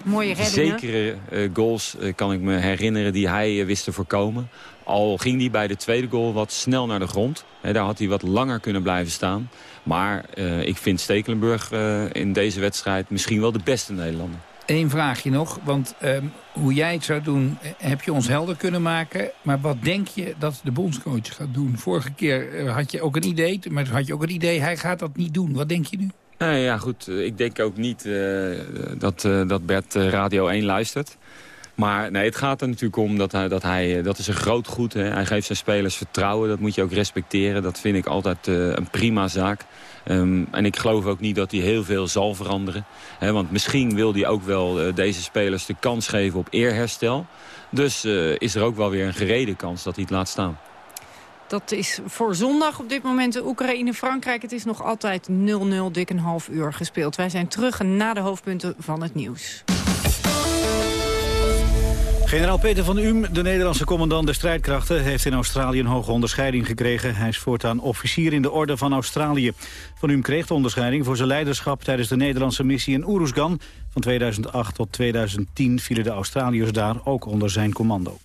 Mooie zekere goals kan ik me herinneren die hij wist te voorkomen. Al ging hij bij de tweede goal wat snel naar de grond. He, daar had hij wat langer kunnen blijven staan. Maar ik vind Stekelenburg in deze wedstrijd misschien wel de beste Nederlander. Eén vraagje nog, want um, hoe jij het zou doen heb je ons helder kunnen maken. Maar wat denk je dat de bondscoach gaat doen? Vorige keer had je ook een idee, maar had je ook een idee, hij gaat dat niet doen. Wat denk je nu? Ja, goed. Ik denk ook niet uh, dat, uh, dat Bert Radio 1 luistert. Maar nee, het gaat er natuurlijk om dat hij, dat hij dat is een groot goed. Hè. Hij geeft zijn spelers vertrouwen, dat moet je ook respecteren. Dat vind ik altijd een prima zaak. Um, en ik geloof ook niet dat hij heel veel zal veranderen. Hè, want misschien wil hij ook wel deze spelers de kans geven op eerherstel. Dus is er ook wel weer een gereden kans dat hij het laat staan. Dat is voor zondag op dit moment Oekraïne-Frankrijk. Het is nog altijd 0-0, dik een half uur gespeeld. Wij zijn terug na de hoofdpunten van het nieuws. Generaal Peter van Uhm, de Nederlandse commandant der strijdkrachten... heeft in Australië een hoge onderscheiding gekregen. Hij is voortaan officier in de Orde van Australië. Van Uhm kreeg de onderscheiding voor zijn leiderschap... tijdens de Nederlandse missie in Oeruzgan. Van 2008 tot 2010 vielen de Australiërs daar ook onder zijn commando.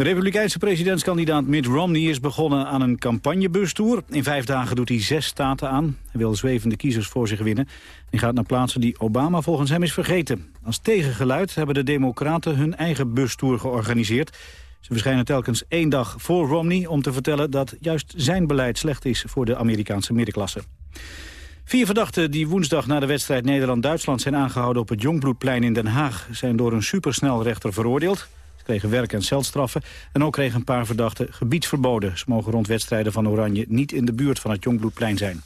De republikeinse presidentskandidaat Mitt Romney is begonnen aan een campagnebustour. In vijf dagen doet hij zes staten aan. Hij wil zwevende kiezers voor zich winnen. Hij gaat naar plaatsen die Obama volgens hem is vergeten. Als tegengeluid hebben de democraten hun eigen bustour georganiseerd. Ze verschijnen telkens één dag voor Romney om te vertellen dat juist zijn beleid slecht is voor de Amerikaanse middenklasse. Vier verdachten die woensdag na de wedstrijd Nederland-Duitsland zijn aangehouden op het Jongbloedplein in Den Haag zijn door een supersnelrechter veroordeeld kregen werk- en celstraffen. En ook kregen een paar verdachten gebiedsverboden. Ze mogen rond wedstrijden van Oranje niet in de buurt van het Jongbloedplein zijn.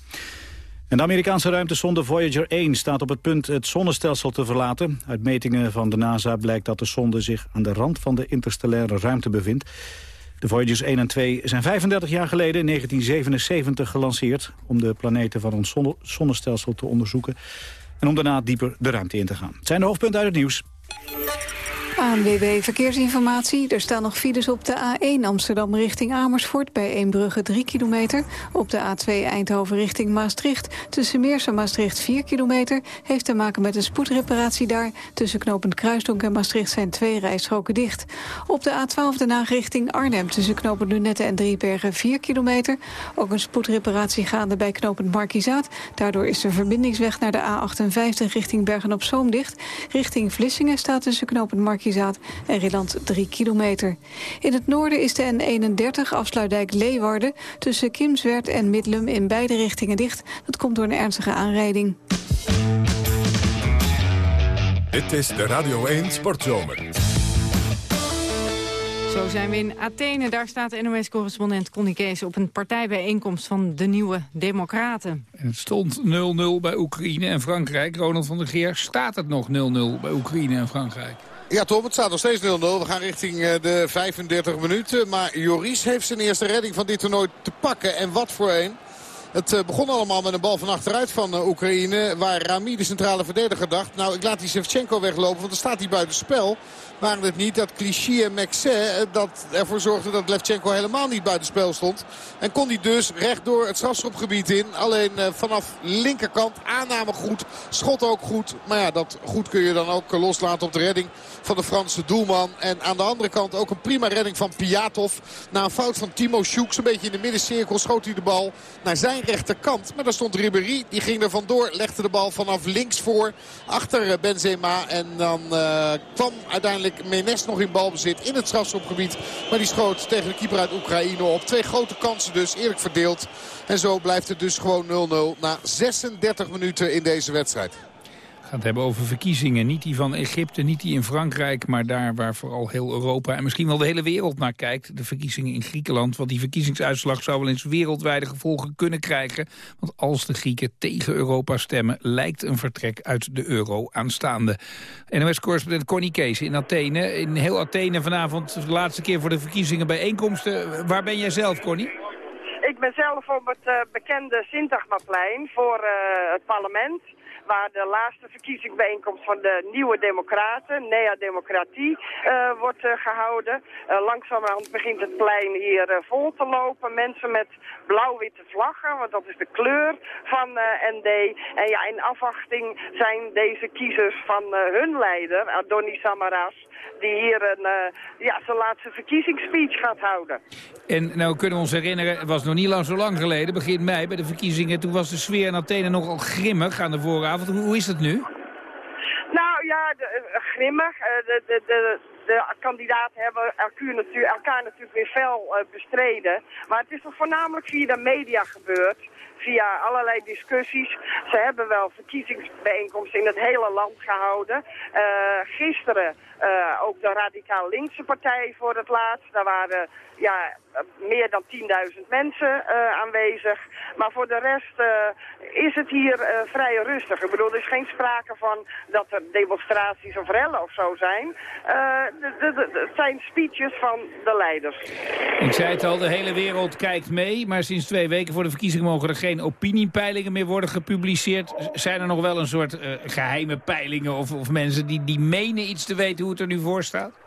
En de Amerikaanse ruimtesonde Voyager 1 staat op het punt het zonnestelsel te verlaten. Uit metingen van de NASA blijkt dat de sonde zich aan de rand van de interstellaire ruimte bevindt. De Voyagers 1 en 2 zijn 35 jaar geleden in 1977 gelanceerd... om de planeten van ons zonnestelsel te onderzoeken... en om daarna dieper de ruimte in te gaan. Het zijn de hoofdpunten uit het nieuws. ANWB Verkeersinformatie. Er staan nog files op de A1 Amsterdam richting Amersfoort... bij Eembrugge 3 kilometer. Op de A2 Eindhoven richting Maastricht. Tussen Meers en Maastricht 4 kilometer. Heeft te maken met een spoedreparatie daar. Tussen knopend Kruisdonk en Maastricht zijn twee rijstroken dicht. Op de A12 Den Haag richting Arnhem. Tussen knopend Lunette en Driebergen 4 kilometer. Ook een spoedreparatie gaande bij knopend Markizaat. Daardoor is de verbindingsweg naar de A58 richting Bergen-op-Zoom dicht. Richting Vlissingen staat tussen knopend Markizaat en Rilland 3 kilometer. In het noorden is de N31 afsluitdijk Leeuwarden... tussen Kimswerd en Midlum in beide richtingen dicht. Dat komt door een ernstige aanrijding. Dit is de Radio 1 Sportzomer. Zo zijn we in Athene. Daar staat NOS-correspondent Connie Kees op een partijbijeenkomst van de nieuwe Democraten. Het stond 0-0 bij Oekraïne en Frankrijk. Ronald van der Geer, staat het nog 0-0 bij Oekraïne en Frankrijk? Ja, Tom, het staat nog steeds 0-0. We gaan richting eh, de 35 minuten. Maar Joris heeft zijn eerste redding van dit toernooi te pakken. En wat voor een. Het eh, begon allemaal met een bal van achteruit van eh, Oekraïne. Waar Rami, de centrale verdediger, dacht... nou, ik laat die Shevchenko weglopen, want dan staat hij buiten spel. Waren het niet dat Clichy en Maxet dat ervoor zorgden dat Levchenko helemaal niet buiten spel stond. En kon hij dus rechtdoor het strafschopgebied in. Alleen vanaf linkerkant aanname goed, schot ook goed. Maar ja, dat goed kun je dan ook loslaten op de redding van de Franse doelman. En aan de andere kant ook een prima redding van Piatov. Na een fout van Timo Sjoeks, een beetje in de middencirkel, schoot hij de bal naar zijn rechterkant. Maar daar stond Ribéry, die ging er vandoor, legde de bal vanaf links voor. Achter Benzema en dan uh, kwam uiteindelijk Menes nog in balbezit in het strafschopgebied. Maar die schoot tegen de keeper uit Oekraïne op. Twee grote kansen dus, eerlijk verdeeld. En zo blijft het dus gewoon 0-0 na 36 minuten in deze wedstrijd gaan het hebben over verkiezingen. Niet die van Egypte, niet die in Frankrijk... maar daar waar vooral heel Europa en misschien wel de hele wereld naar kijkt. De verkiezingen in Griekenland. Want die verkiezingsuitslag zou wel eens wereldwijde gevolgen kunnen krijgen. Want als de Grieken tegen Europa stemmen... lijkt een vertrek uit de euro aanstaande. NOS-correspondent Connie Kees in Athene. In heel Athene vanavond de laatste keer voor de verkiezingen bijeenkomsten. Waar ben jij zelf, Connie? Ik ben zelf op het uh, bekende Sintagmaplein voor uh, het parlement waar de laatste verkiezingsbijeenkomst van de nieuwe democraten, Nea Democratie, uh, wordt uh, gehouden. Uh, langzamerhand begint het plein hier vol te lopen. Mensen met blauw-witte vlaggen, want dat is de kleur van ND. En ja, in afwachting zijn deze kiezers van hun leider, Adonis Samaras, die hier een, ja, zijn laatste verkiezingsspeech gaat houden. En nou kunnen we ons herinneren, het was nog niet lang zo lang geleden, begin mei bij de verkiezingen. Toen was de sfeer in Athene nogal grimmig aan de Hoe is het nu? Nou ja, de, uh, grimmig. Uh, de, de, de, de kandidaten hebben elkaar natuurlijk, natuurlijk weer fel bestreden. Maar het is toch voornamelijk via de media gebeurd via allerlei discussies. Ze hebben wel verkiezingsbijeenkomsten in het hele land gehouden. gisteren ook de radicaal linkse partij voor het laatst. Daar waren ja, meer dan 10.000 mensen uh, aanwezig. Maar voor de rest uh, is het hier vrij rustig. Ik bedoel, er is geen sprake van dat er demonstraties of rellen of zo zijn. Het zijn speeches van de leiders. Ik zei het al, de hele wereld kijkt mee. Maar sinds twee weken voor de verkiezingen mogen er geen opiniepeilingen meer worden gepubliceerd. Zijn er nog wel een soort geheime peilingen of, of mensen die, die menen iets te weten hoe het er nu voor staat?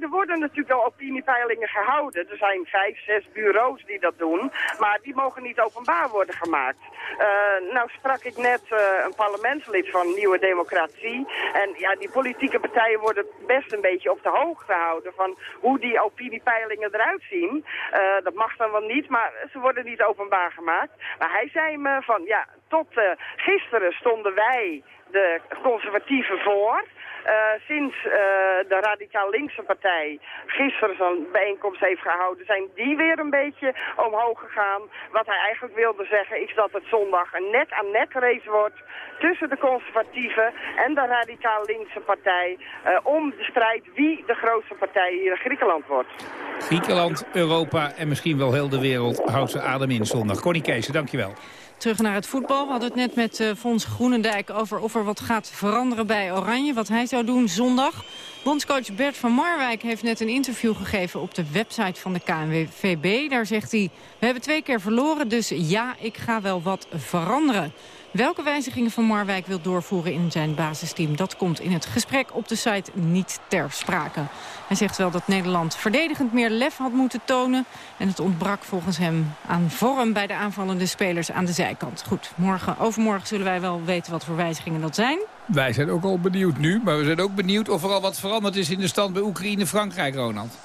Er worden natuurlijk al opiniepeilingen gehouden. Er zijn vijf, zes bureaus die dat doen, maar die mogen niet openbaar worden gemaakt. Uh, nou sprak ik net uh, een parlementslid van Nieuwe Democratie. En ja, die politieke partijen worden best een beetje op de hoogte gehouden van hoe die opiniepeilingen eruit zien. Uh, dat mag dan wel niet, maar ze worden niet openbaar gemaakt. Maar hij zei me van, ja, tot gisteren stonden wij de conservatieven voor. Uh, sinds uh, de radicaal linkse partij gisteren zo'n bijeenkomst heeft gehouden, zijn die weer een beetje omhoog gegaan. Wat hij eigenlijk wilde zeggen is dat het zondag een nek-aan-nek race wordt tussen de conservatieven en de radicaal linkse partij uh, om de strijd wie de grootste partij hier in Griekenland wordt. Griekenland, Europa en misschien wel heel de wereld houdt ze adem in zondag. Connie Kees, dankjewel. Terug naar het voetbal. We hadden het net met uh, Fons Groenendijk over of er wat gaat veranderen bij Oranje. Wat hij zou doen zondag. Bondscoach Bert van Marwijk heeft net een interview gegeven op de website van de KNVB. Daar zegt hij, we hebben twee keer verloren, dus ja, ik ga wel wat veranderen. Welke wijzigingen Van Marwijk wil doorvoeren in zijn basisteam... dat komt in het gesprek op de site niet ter sprake. Hij zegt wel dat Nederland verdedigend meer lef had moeten tonen... en het ontbrak volgens hem aan vorm bij de aanvallende spelers aan de zijkant. Goed, morgen, overmorgen zullen wij wel weten wat voor wijzigingen dat zijn. Wij zijn ook al benieuwd nu, maar we zijn ook benieuwd... of er al wat veranderd is in de stand bij Oekraïne-Frankrijk, Ronald.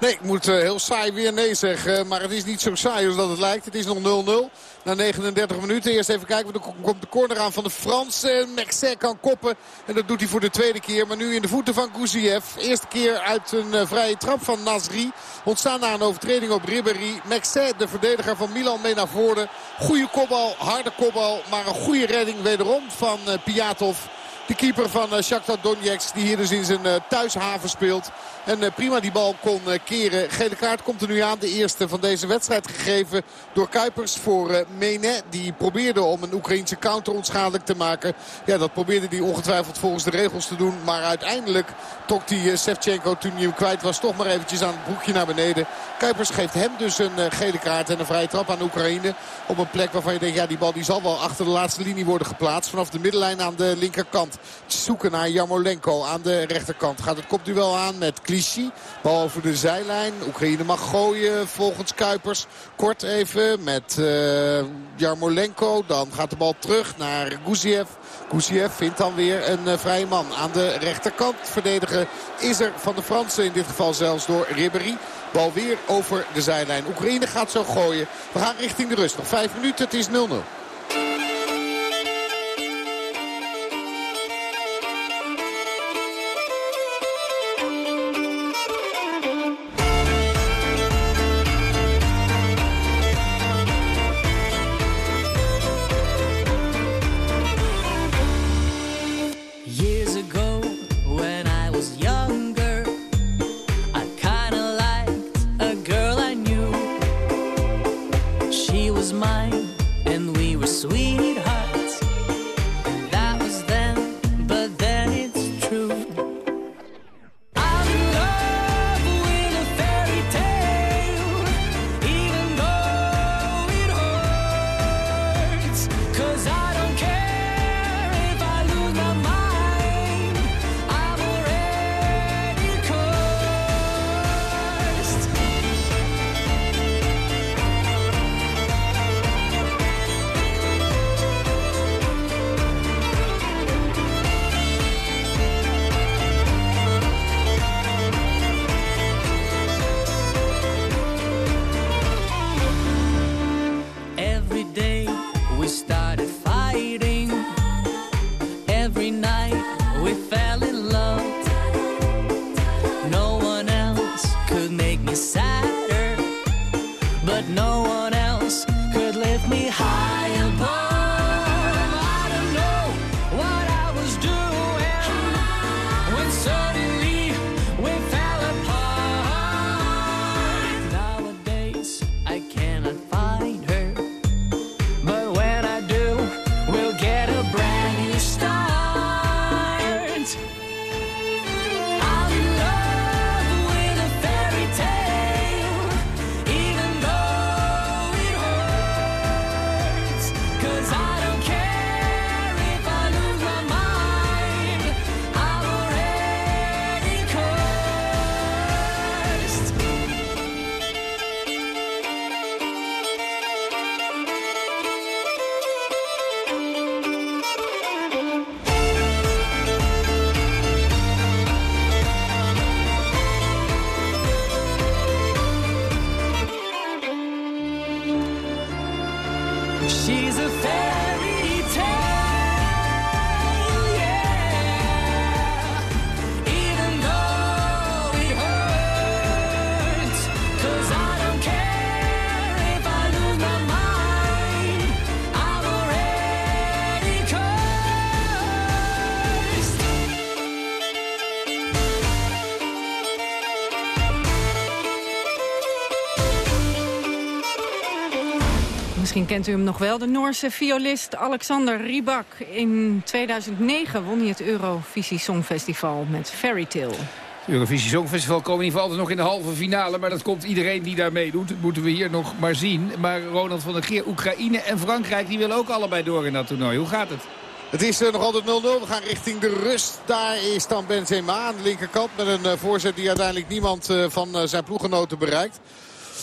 Nee, ik moet uh, heel saai weer nee zeggen. Maar het is niet zo saai als dat het lijkt. Het is nog 0-0 na 39 minuten. Eerst even kijken, er komt de corner aan van de Fransen. Mexer kan koppen en dat doet hij voor de tweede keer. Maar nu in de voeten van Guziev. Eerste keer uit een uh, vrije trap van Nasri. Ontstaan na een overtreding op Ribéry. Mexer, de verdediger van Milan, mee naar voren. Goede kopbal, harde kopbal. Maar een goede redding wederom van uh, Piatov. De keeper van uh, Shakhtar Donetsk die hier dus in zijn uh, thuishaven speelt. En uh, prima die bal kon keren. Gele kaart komt er nu aan. De eerste van deze wedstrijd gegeven door Kuipers voor Mene. Die probeerde om een Oekraïnse counter onschadelijk te maken. Ja, dat probeerde hij ongetwijfeld volgens de regels te doen. Maar uiteindelijk trok die Sevchenko toen hij hem kwijt was toch maar eventjes aan het broekje naar beneden. Kuipers geeft hem dus een gele kaart en een vrije trap aan Oekraïne. Op een plek waarvan je denkt, ja die bal die zal wel achter de laatste linie worden geplaatst. Vanaf de middenlijn aan de linkerkant. Zoeken naar Jarmolenko aan de rechterkant. Gaat het kopduel aan met Clichy. Bal over de zijlijn. Oekraïne mag gooien volgens Kuipers. Kort even met uh, Jarmolenko. Dan gaat de bal terug naar Guziev. Guziev vindt dan weer een uh, vrije man aan de rechterkant. Verdedigen is er van de Fransen. In dit geval zelfs door Ribéry. Bal weer over de zijlijn. Oekraïne gaat zo gooien. We gaan richting de rust. Nog vijf minuten. Het is 0-0. Misschien kent u hem nog wel. De Noorse violist Alexander Rybak. In 2009 won hij het Eurovisie Songfestival met Fairy Tale. Eurovisie Songfestival komen in ieder geval altijd nog in de halve finale. Maar dat komt iedereen die daar meedoet. Dat moeten we hier nog maar zien. Maar Ronald van der Geer, Oekraïne en Frankrijk... die willen ook allebei door in dat toernooi. Hoe gaat het? Het is eh, nog altijd 0-0. We gaan richting de rust. Daar is dan Benzema aan de linkerkant. Met een eh, voorzet die uiteindelijk niemand eh, van zijn ploegenoten bereikt.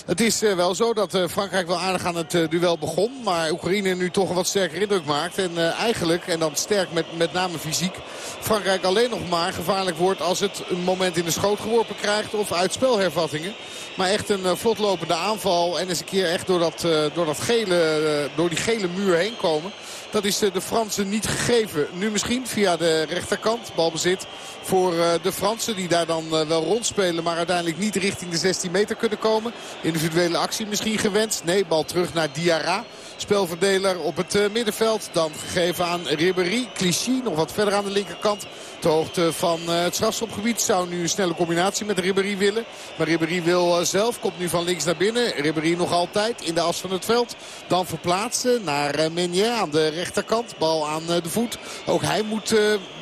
Het is wel zo dat Frankrijk wel aardig aan het duel begon. Maar Oekraïne nu toch een wat sterker indruk maakt. En eigenlijk, en dan sterk met, met name fysiek... Frankrijk alleen nog maar gevaarlijk wordt als het een moment in de schoot geworpen krijgt... of uitspelhervattingen. Maar echt een vlotlopende aanval en eens een keer echt door, dat, door, dat gele, door die gele muur heen komen. Dat is de Fransen niet gegeven. Nu misschien via de rechterkant. Balbezit voor eh, de Fransen die daar dan eh, wel rondspelen. Maar uiteindelijk niet richting de 16 meter kunnen komen. Individuele actie misschien gewenst. Nee, bal terug naar Diarra. Spelverdeler op het eh, middenveld. Dan gegeven aan Ribéry. Clichy nog wat verder aan de linkerkant. De hoogte van het strafschopgebied zou nu een snelle combinatie met Ribéry willen. Maar Ribéry wil zelf. Komt nu van links naar binnen. Ribéry nog altijd in de as van het veld. Dan verplaatsen naar Meunier aan de rechterkant. Bal aan de voet. Ook hij moet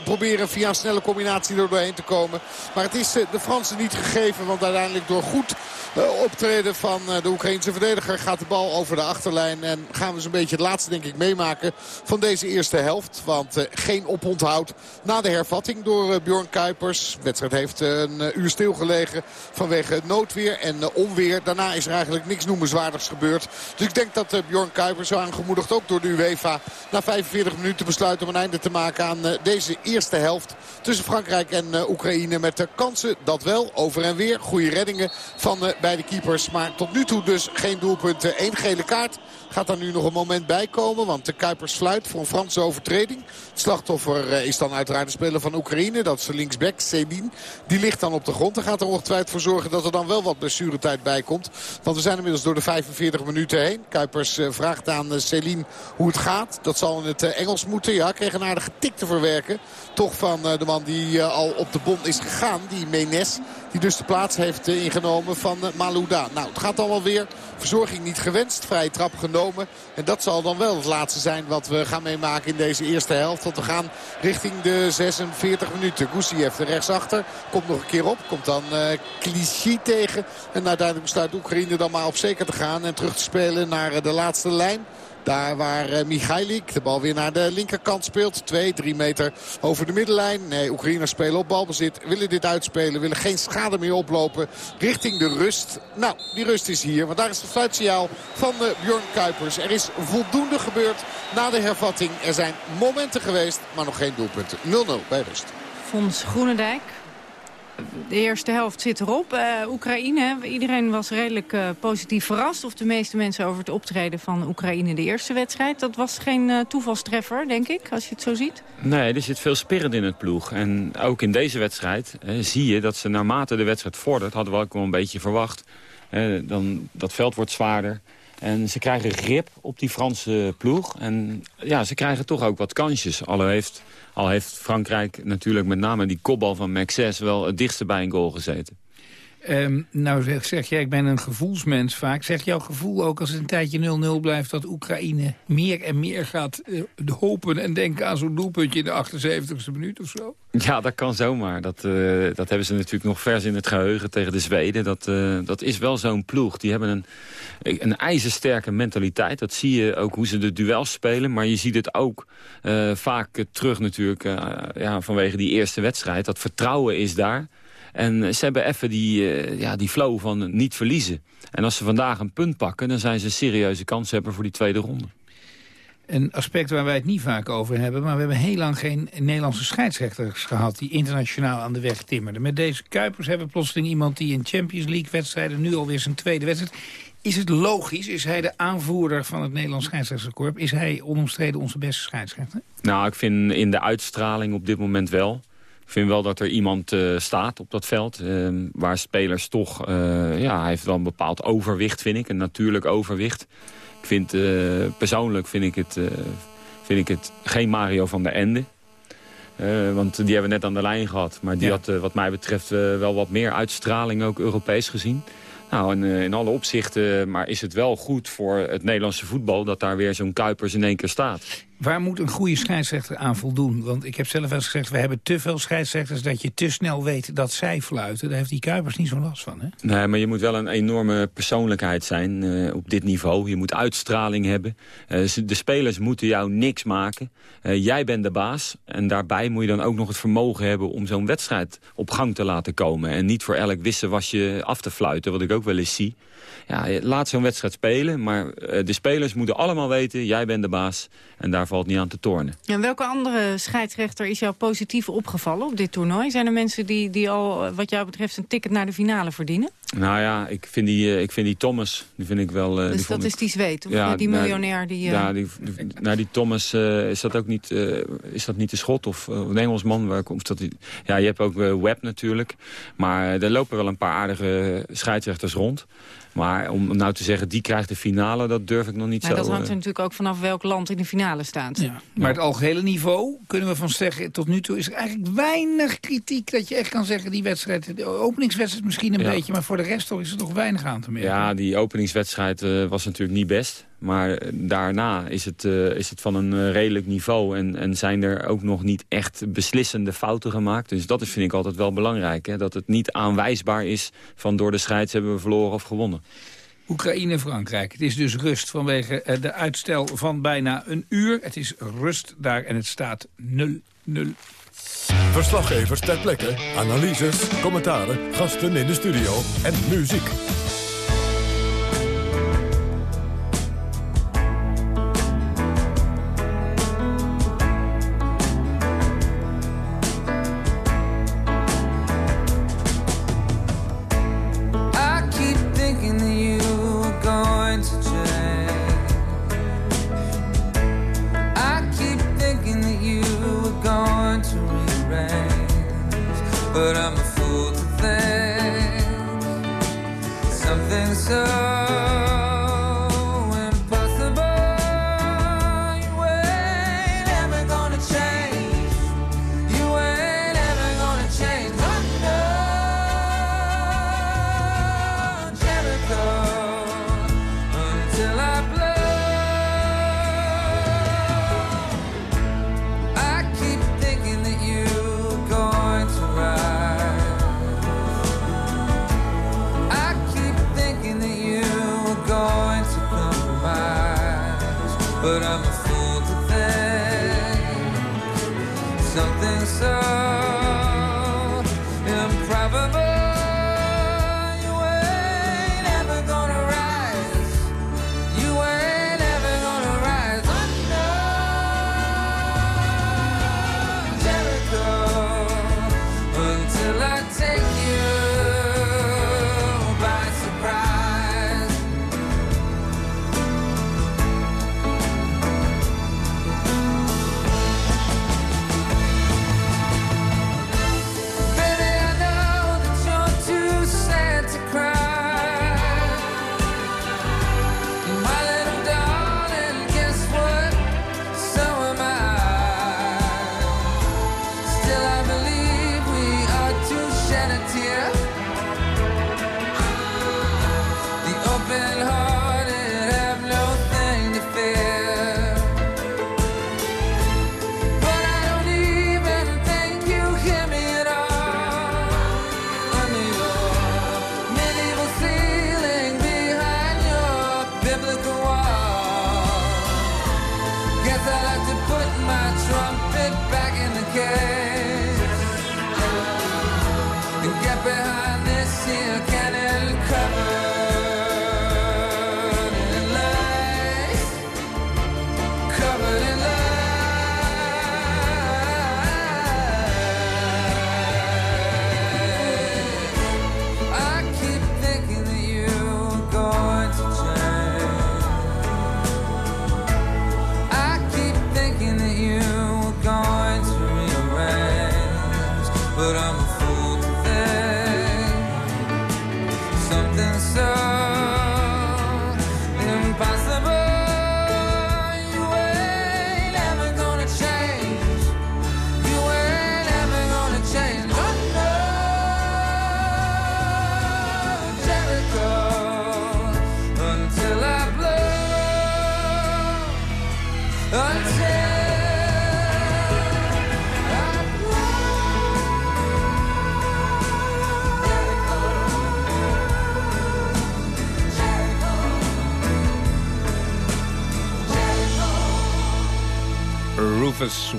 proberen via een snelle combinatie er doorheen te komen. Maar het is eh, de Fransen niet gegeven. Want uiteindelijk door goed eh, optreden van eh, de Oekraïnse verdediger gaat de bal over de achterlijn. En gaan we zo'n beetje het laatste denk ik meemaken van deze eerste helft. Want geen oponthoud na de hervatting door Bjorn Kuipers. De wedstrijd heeft een uur stilgelegen vanwege noodweer en onweer. Daarna is er eigenlijk niks noemenswaardigs gebeurd. Dus ik denk dat Bjorn Kuipers, aangemoedigd ook door de UEFA... na 45 minuten besluit om een einde te maken aan deze eerste helft tussen Frankrijk en Oekraïne. Met de kansen, dat wel, over en weer. Goede reddingen van beide keepers. Maar tot nu toe dus geen doelpunten. Eén gele kaart gaat er nu nog een moment bij komen. Want de Kuipers fluit voor een Franse overtreding. Het slachtoffer uh, is dan uiteraard de speler van Oekraïne. Dat is de linksback, Céline. Die ligt dan op de grond. En gaat er ongetwijfeld voor zorgen dat er dan wel wat blessuretijd bij komt. Want we zijn inmiddels door de 45 minuten heen. Kuipers vraagt aan Céline hoe het gaat. Dat zal in het Engels moeten. Ja, kreeg een aardige tik te verwerken. Toch van de man die al op de bond is gegaan. Die Menes. Die dus de plaats heeft ingenomen van Malouda. Nou, het gaat allemaal weer. Verzorging niet gewenst. Vrije trap genomen. En dat zal dan wel het laatste zijn wat we gaan meemaken in deze eerste helft. Want we gaan richting de 46 minuten. Gusiev de rechtsachter. Komt nog een keer op. Komt dan uh, Clichy tegen. En uiteindelijk besluit Oekraïne dan maar op zeker te gaan. En terug te spelen naar de laatste lijn. Daar waar uh, Michailik de bal weer naar de linkerkant speelt. Twee, drie meter over de middenlijn. Nee, Oekraïners spelen op balbezit. Willen dit uitspelen. Willen geen schade meer oplopen. Richting de rust. Nou, die rust is hier. Want daar is het fluitsignaal van uh, Bjorn Kuipers. Er is voldoende gebeurd na de hervatting. Er zijn momenten geweest, maar nog geen doelpunten. 0-0 bij rust. Fons Groenendijk, de eerste helft zit erop. Uh, Oekraïne, iedereen was redelijk uh, positief verrast. Of de meeste mensen over het optreden van Oekraïne de eerste wedstrijd. Dat was geen uh, toevalstreffer, denk ik, als je het zo ziet. Nee, er zit veel spirit in het ploeg. En ook in deze wedstrijd zie je dat ze naarmate de wedstrijd vordert... hadden we ook wel een beetje verwacht. dan, dat veld wordt zwaarder. En ze krijgen grip op die Franse ploeg. En ja, ze krijgen toch ook wat kansjes. Al heeft, al heeft Frankrijk natuurlijk met name die kopbal van Maxes... wel het dichtste bij een goal gezeten. Um, nou zeg, jij, ik ben een gevoelsmens vaak. Zeg jouw gevoel ook als het een tijdje 0-0 blijft... dat Oekraïne meer en meer gaat uh, hopen en denken aan zo'n doelpuntje in de 78e minuut of zo? Ja, dat kan zomaar. Dat, uh, dat hebben ze natuurlijk nog vers in het geheugen tegen de Zweden. Dat, uh, dat is wel zo'n ploeg. Die hebben een, een ijzersterke mentaliteit. Dat zie je ook hoe ze de duels spelen. Maar je ziet het ook vaak terug natuurlijk ja, vanwege die eerste wedstrijd. Dat vertrouwen is daar. En ze hebben even die, uh, ja, die flow van niet verliezen. En als ze vandaag een punt pakken, dan zijn ze een serieuze kans hebben voor die tweede ronde. Een aspect waar wij het niet vaak over hebben... maar we hebben heel lang geen Nederlandse scheidsrechters gehad... die internationaal aan de weg timmerden. Met deze Kuipers hebben we plotseling iemand die in Champions League-wedstrijden... nu alweer zijn tweede wedstrijd... Is het logisch? Is hij de aanvoerder van het Nederlands scheidsrechterskorps? Is hij onomstreden onze beste scheidsrechter? Nou, ik vind in de uitstraling op dit moment wel. Ik vind wel dat er iemand uh, staat op dat veld. Uh, waar spelers toch... Uh, ja, hij heeft wel een bepaald overwicht, vind ik. Een natuurlijk overwicht. Ik vind, persoonlijk vind ik, het, vind ik het geen Mario van der Ende. want die hebben we net aan de lijn gehad. Maar die ja. had wat mij betreft wel wat meer uitstraling ook Europees gezien. Nou, in, in alle opzichten, maar is het wel goed voor het Nederlandse voetbal... dat daar weer zo'n Kuipers in één keer staat. Waar moet een goede scheidsrechter aan voldoen? Want ik heb zelf eens gezegd, we hebben te veel scheidsrechters... dat je te snel weet dat zij fluiten. Daar heeft die Kuipers niet zo last van, hè? Nee, maar je moet wel een enorme persoonlijkheid zijn uh, op dit niveau. Je moet uitstraling hebben. Uh, de spelers moeten jou niks maken. Uh, jij bent de baas. En daarbij moet je dan ook nog het vermogen hebben... om zo'n wedstrijd op gang te laten komen. En niet voor elk wisselwasje af te fluiten, wat ik ook wel eens zie. Ja, laat zo'n wedstrijd spelen, maar de spelers moeten allemaal weten... jij bent de baas en daar valt niet aan te tornen. En welke andere scheidsrechter is jou positief opgevallen op dit toernooi? Zijn er mensen die, die al, wat jou betreft, een ticket naar de finale verdienen? Nou ja, ik vind die, ik vind die Thomas, die vind ik wel... dus die dat is die zweet, of ja, die miljonair? Die, uh... Ja, die, die, nou, die Thomas, uh, is dat ook niet, uh, is dat niet de Schot of een Engelsman? Waar komt dat, ja, je hebt ook Web natuurlijk. Maar er lopen wel een paar aardige scheidsrechters rond. Maar om nou te zeggen, die krijgt de finale, dat durf ik nog niet maar zo. dat hangt er natuurlijk ook vanaf welk land in de finale staat. Ja. Maar het algehele niveau, kunnen we van zeggen, tot nu toe is er eigenlijk weinig kritiek... dat je echt kan zeggen, die wedstrijd, de openingswedstrijd misschien een ja. beetje... maar voor de rest toch is er nog weinig aan te merken. Ja, die openingswedstrijd uh, was natuurlijk niet best. Maar daarna is het, uh, is het van een redelijk niveau. En, en zijn er ook nog niet echt beslissende fouten gemaakt. Dus dat is, vind ik altijd wel belangrijk. Hè? Dat het niet aanwijsbaar is van door de scheids hebben we verloren of gewonnen. Oekraïne-Frankrijk. Het is dus rust vanwege de uitstel van bijna een uur. Het is rust daar en het staat 0-0. Verslaggevers ter plekke, analyses, commentaren, gasten in de studio en muziek. never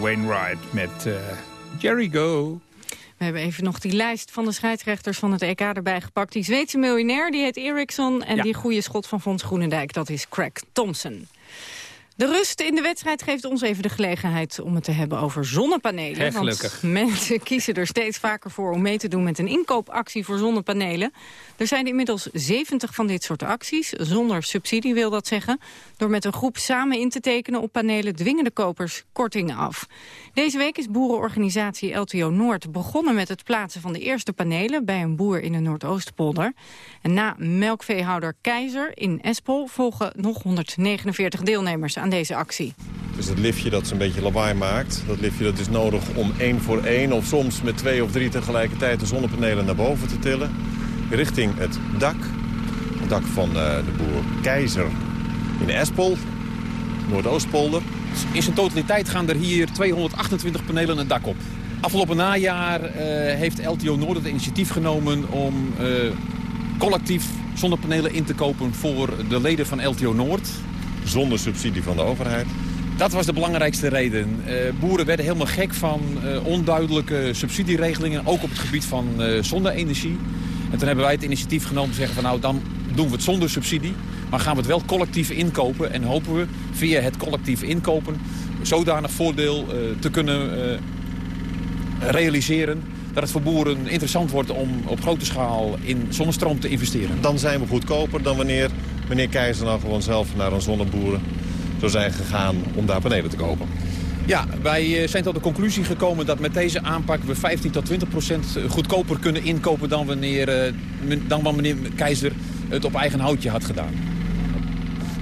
Wainwright met eh, Jerry Go. We hebben even nog die lijst van de scheidsrechters van het EK erbij gepakt. Die Zweedse miljonair, die heet Eriksson. En die goede schot van Fons Groenendijk, dat is Craig Thompson. De rust in de wedstrijd geeft ons even de gelegenheid om het te hebben over zonnepanelen. Hè, want gelukkig. mensen kiezen er steeds vaker voor om mee te doen met een inkoopactie voor zonnepanelen. Er zijn inmiddels 70 van dit soort acties, zonder subsidie wil dat zeggen. Door met een groep samen in te tekenen op panelen dwingen de kopers kortingen af. Deze week is boerenorganisatie LTO Noord begonnen met het plaatsen van de eerste panelen bij een boer in de Noordoostpolder. En na melkveehouder Keizer in Espel volgen nog 149 deelnemers aan deze actie. Dus het liftje dat een beetje lawaai maakt, dat liftje dat is nodig om één voor één... of soms met twee of drie tegelijkertijd de zonnepanelen naar boven te tillen. Richting het dak. Het dak van eh, de boer Keizer in Espel, Noordoostpolder. In zijn totaliteit gaan er hier 228 panelen het dak op. Afgelopen najaar eh, heeft LTO Noord het initiatief genomen om eh, collectief zonnepanelen in te kopen voor de leden van LTO Noord. Zonder subsidie van de overheid. Dat was de belangrijkste reden. Eh, boeren werden helemaal gek van eh, onduidelijke subsidieregelingen, ook op het gebied van eh, zonne-energie. En toen hebben wij het initiatief genomen om te zeggen van nou dan doen we het zonder subsidie. Maar gaan we het wel collectief inkopen en hopen we via het collectief inkopen zodanig voordeel te kunnen realiseren dat het voor boeren interessant wordt om op grote schaal in zonnestroom te investeren. Dan zijn we goedkoper dan wanneer meneer Keizer nou gewoon zelf naar een zonneboeren zou zijn gegaan om daar panelen te kopen. Ja, wij eh, zijn tot de conclusie gekomen dat met deze aanpak we 15 tot 20 procent goedkoper kunnen inkopen dan wanneer, eh, dan wanneer meneer Keizer het op eigen houtje had gedaan.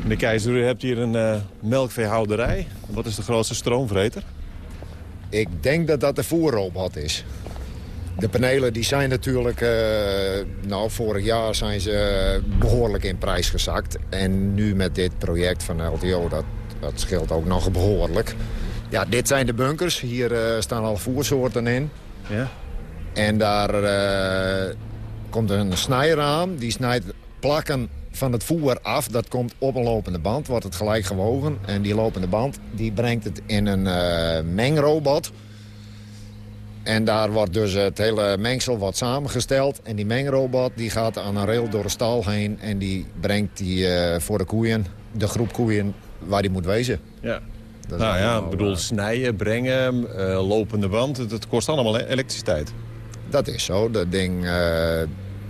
Meneer Keizer, u hebt hier een eh, melkveehouderij. Wat is de grootste stroomvreter? Ik denk dat dat de voerrobot is. De panelen die zijn natuurlijk... eh, nou, vorig jaar zijn ze eh, behoorlijk in prijs gezakt. En nu met dit project van LTO, dat, dat scheelt ook nog behoorlijk. Ja, dit zijn de bunkers. Hier eh, staan al voersoorten in. Ja. En daar eh, komt een snijder aan. Die snijdt plakken van het voer af. Dat komt op een lopende band, wordt het gelijk gewogen. En die lopende band die brengt het in een mengrobot. En daar wordt dus het hele mengsel wat samengesteld. En die mengrobot die gaat aan een rail door de stal heen... en die brengt die eh, voor de koeien, de groep koeien, waar die moet wezen. Ja. Dat nou ja, ik bedoel, snijden, brengen, eh, lopende band, het, het kost allemaal e- elektriciteit. Dat is zo. Dat ding eh,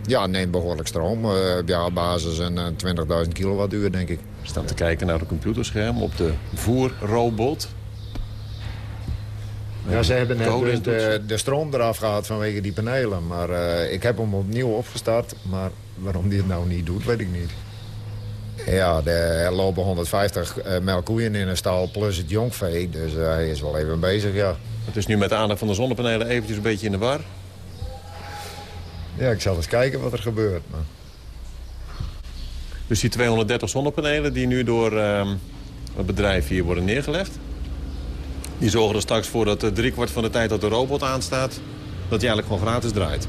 ja, neemt behoorlijk stroom. Eh op jaarbasis een eh, 20.000 kilowattuur, denk ik. We staan te kijken naar het computerscherm op de voerrobot. Ja, ze hebben net dus de, de stroom eraf gehad vanwege die panelen. Maar eh, ik heb hem opnieuw opgestart. Maar waarom die het nou niet doet, weet ik niet. Ja, de, er lopen 150 eh, melkkoeien in een stal plus het jonkvee. Dus eh, hij is wel even bezig, ja. Het is nu met de aandacht van de zonnepanelen eventjes een beetje in de war. Ja, ik zal eens kijken wat er gebeurt. Maar... Dus die 230 zonnepanelen die nu door ehm, het bedrijf hier worden neergelegd... die zorgen er straks voor dat eh, driekwart van de tijd dat de robot aanstaat... dat hij eigenlijk gewoon gratis draait.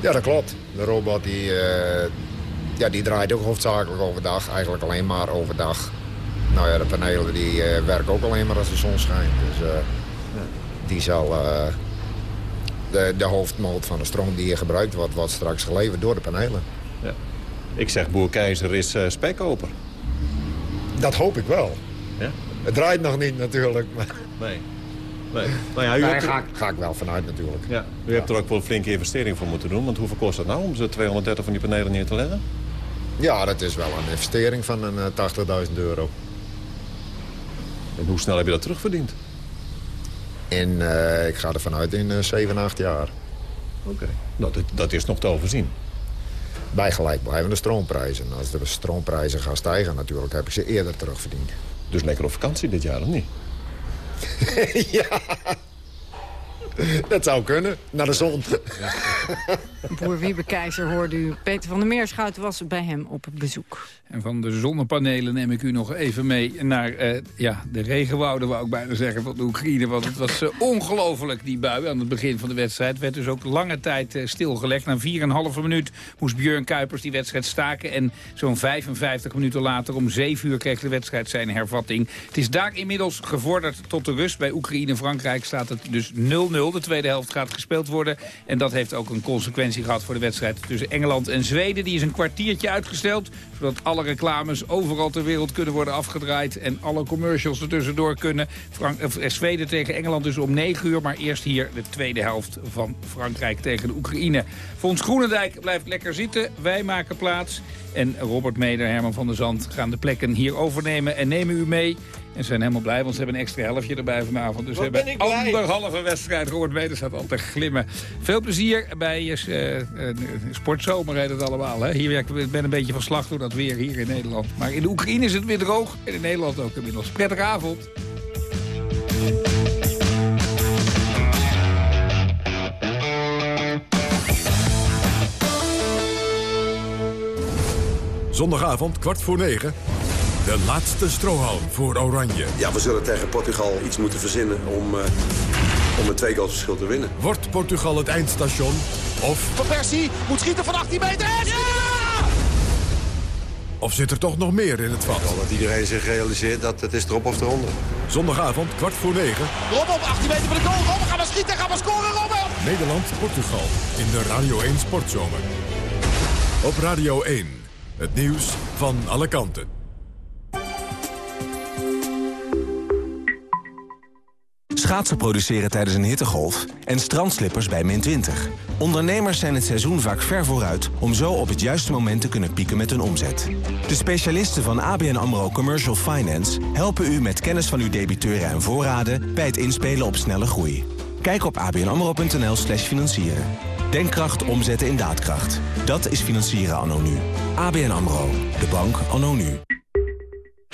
Ja, dat klopt. De robot die, eh, ja, die draait ook hoofdzakelijk overdag. Eigenlijk alleen maar overdag. Nou ja, de panelen die eh, werken ook alleen maar als de zon schijnt. Dus die zal de, de hoofdmoot van de stroom die hier gebruikt wordt... wordt straks geleverd door de panelen. Ja. Ik zeg, boer Keizer is spekkoper. Dat hoop ik wel. Ja? Het draait nog niet natuurlijk. Maar... Nee. nee. Nou ja, u hebt er- ga, ik- ga ik wel vanuit natuurlijk. Ja, u hebt er ook wel een flinke investering voor moeten doen. Want hoeveel kost dat nou om ze 230 van die panelen neer te leggen? Ja, dat is wel een investering van een eh, 80.000 euro. En hoe snel heb je dat terugverdiend? In, eh, ik ga er vanuit in eh 7, 8 jaar. Oké. Nou, dat, dat is nog te overzien. Bij gelijkblijvende stroomprijzen. Als de stroomprijzen gaan stijgen natuurlijk, heb ik ze eerder terugverdiend. Dus lekker op vakantie dit jaar, of niet? ja. Dat zou kunnen, naar de zon. Boer Wiebe Keizer hoorde u. Peter van der Meerschout was bij hem op bezoek. En van de zonnepanelen neem ik u nog even mee naar eh, ja, de regenwouden, wou ik bijna zeggen, van de Oekraïne. Want het was uh, ongelooflijk, die bui, aan het begin van de wedstrijd. werd dus ook lange tijd uh, stilgelegd. Na 4,5 minuut moest Björn Kuipers die wedstrijd staken. En zo'n 55 minuten later, om 7 uur, kreeg de wedstrijd zijn hervatting. Het is daar inmiddels gevorderd tot de rust. Bij Oekraïne-Frankrijk staat het dus 0-0. De tweede helft gaat gespeeld worden. En dat heeft ook een consequentie gehad voor de wedstrijd tussen Engeland en Zweden. Die is een kwartiertje uitgesteld, zodat alle reclames overal ter wereld kunnen worden afgedraaid... en alle commercials ertussendoor kunnen. Frank of, Zweden tegen Engeland dus om 9 uur... maar eerst hier de tweede helft van Frankrijk tegen de Oekraïne. Fons Groenendijk blijft lekker zitten. Wij maken plaats. En Robert Meder, Herman van der Zand gaan de plekken hier overnemen... en nemen u mee en ze zijn helemaal blij, want ze hebben een extra helftje erbij vanavond. Dus Wat ben hebben anderhalve wedstrijd. Robert Meder staat altijd glimmen. Veel plezier bij je eh, sportzomer heet het allemaal. Hè? Hier, ik ben een beetje van slag door dat weer hier in Nederland. Maar in de Oekraïne is het weer droog. En in Nederland ook inmiddels. Prettige avond. Zondagavond, kwart voor negen. De laatste strohalm voor Oranje. Ja, we zullen tegen Portugal iets moeten verzinnen om, uh, om een twee goals verschil te winnen. Wordt Portugal het eindstation? Of, Van Persie moet schieten van 18 meter. En of zit er toch nog meer in het vat? Dat iedereen zich realiseert dat het is erop of eronder. Zondagavond, kwart voor negen. Rob op 18 meter van de goal. Robben gaan we schieten, gaan we scoren, Robben. Nederland-Portugal in de Radio 1 Sportzomer. Op Radio 1, het nieuws van alle kanten. Schaatsen produceren tijdens een hittegolf en strandslippers bij min 20. Ondernemers zijn het seizoen vaak ver vooruit om zo op het juiste moment te kunnen pieken met hun omzet. De specialisten van ABN AMRO Commercial Finance helpen u met kennis van uw debiteuren en voorraden bij het inspelen op snelle groei. Kijk op abnamro.nl slash financieren. Denkkracht omzetten in daadkracht. Dat is financieren anno nu. ABN AMRO. De bank anno nu.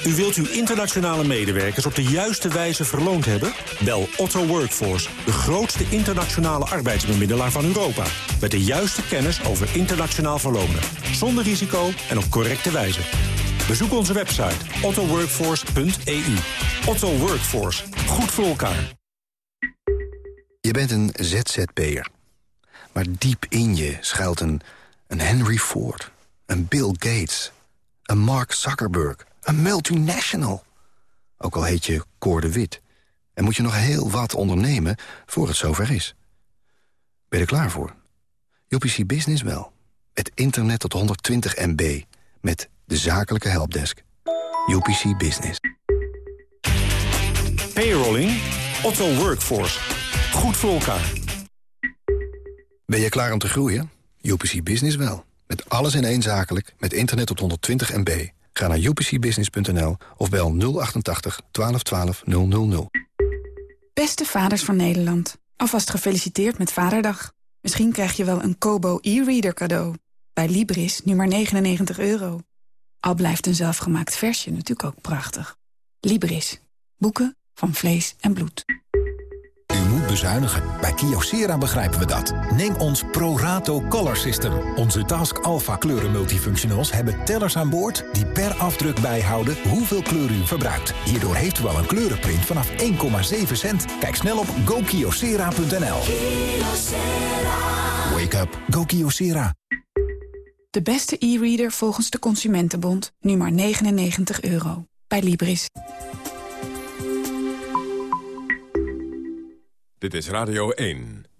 U wilt uw internationale medewerkers op de juiste wijze verloond hebben? Bel Otto Workforce, de grootste internationale arbeidsbemiddelaar van Europa. Met de juiste kennis over internationaal verlonen. Zonder risico en op correcte wijze. Bezoek onze website ottoworkforce.eu. Otto Workforce. Goed voor elkaar. Je bent een ZZP'er. Maar diep in je schuilt een, een Henry Ford, een Bill Gates, een Mark Zuckerberg, een multinational. Ook al heet je Cor de Wit. En moet je nog heel wat ondernemen voor het zover is. Ben je er klaar voor? UPC Business wel. Het internet tot 120 MB. Met de zakelijke helpdesk. UPC Business. Payrolling. Otto Workforce. Goed voor elkaar. Ben je klaar om te groeien? UPC Business wel. Met alles in één zakelijk, met internet tot 120 MB. Ga naar upcbusiness.nl of bel 088 1212 000. Beste vaders van Nederland, alvast gefeliciteerd met Vaderdag. Misschien krijg je wel een Kobo e-reader cadeau. Bij Libris nu maar 99 euro. Al blijft een zelfgemaakt versje natuurlijk ook prachtig. Libris. Boeken van vlees en bloed. U moet bezuinigen. Bij Kyocera begrijpen we dat. Neem ons ProRato Color System. Onze Task Alpha kleuren multifunctionals hebben tellers aan boord... die per afdruk bijhouden hoeveel kleur u verbruikt. Hierdoor heeft u al een kleurenprint vanaf 1,7 cent. Kijk snel op gokyocera.nl. Wake up. Go Kyocera. De beste e-reader volgens de Consumentenbond. Nu maar 99 euro. Bij Libris. Dit is Radio 1.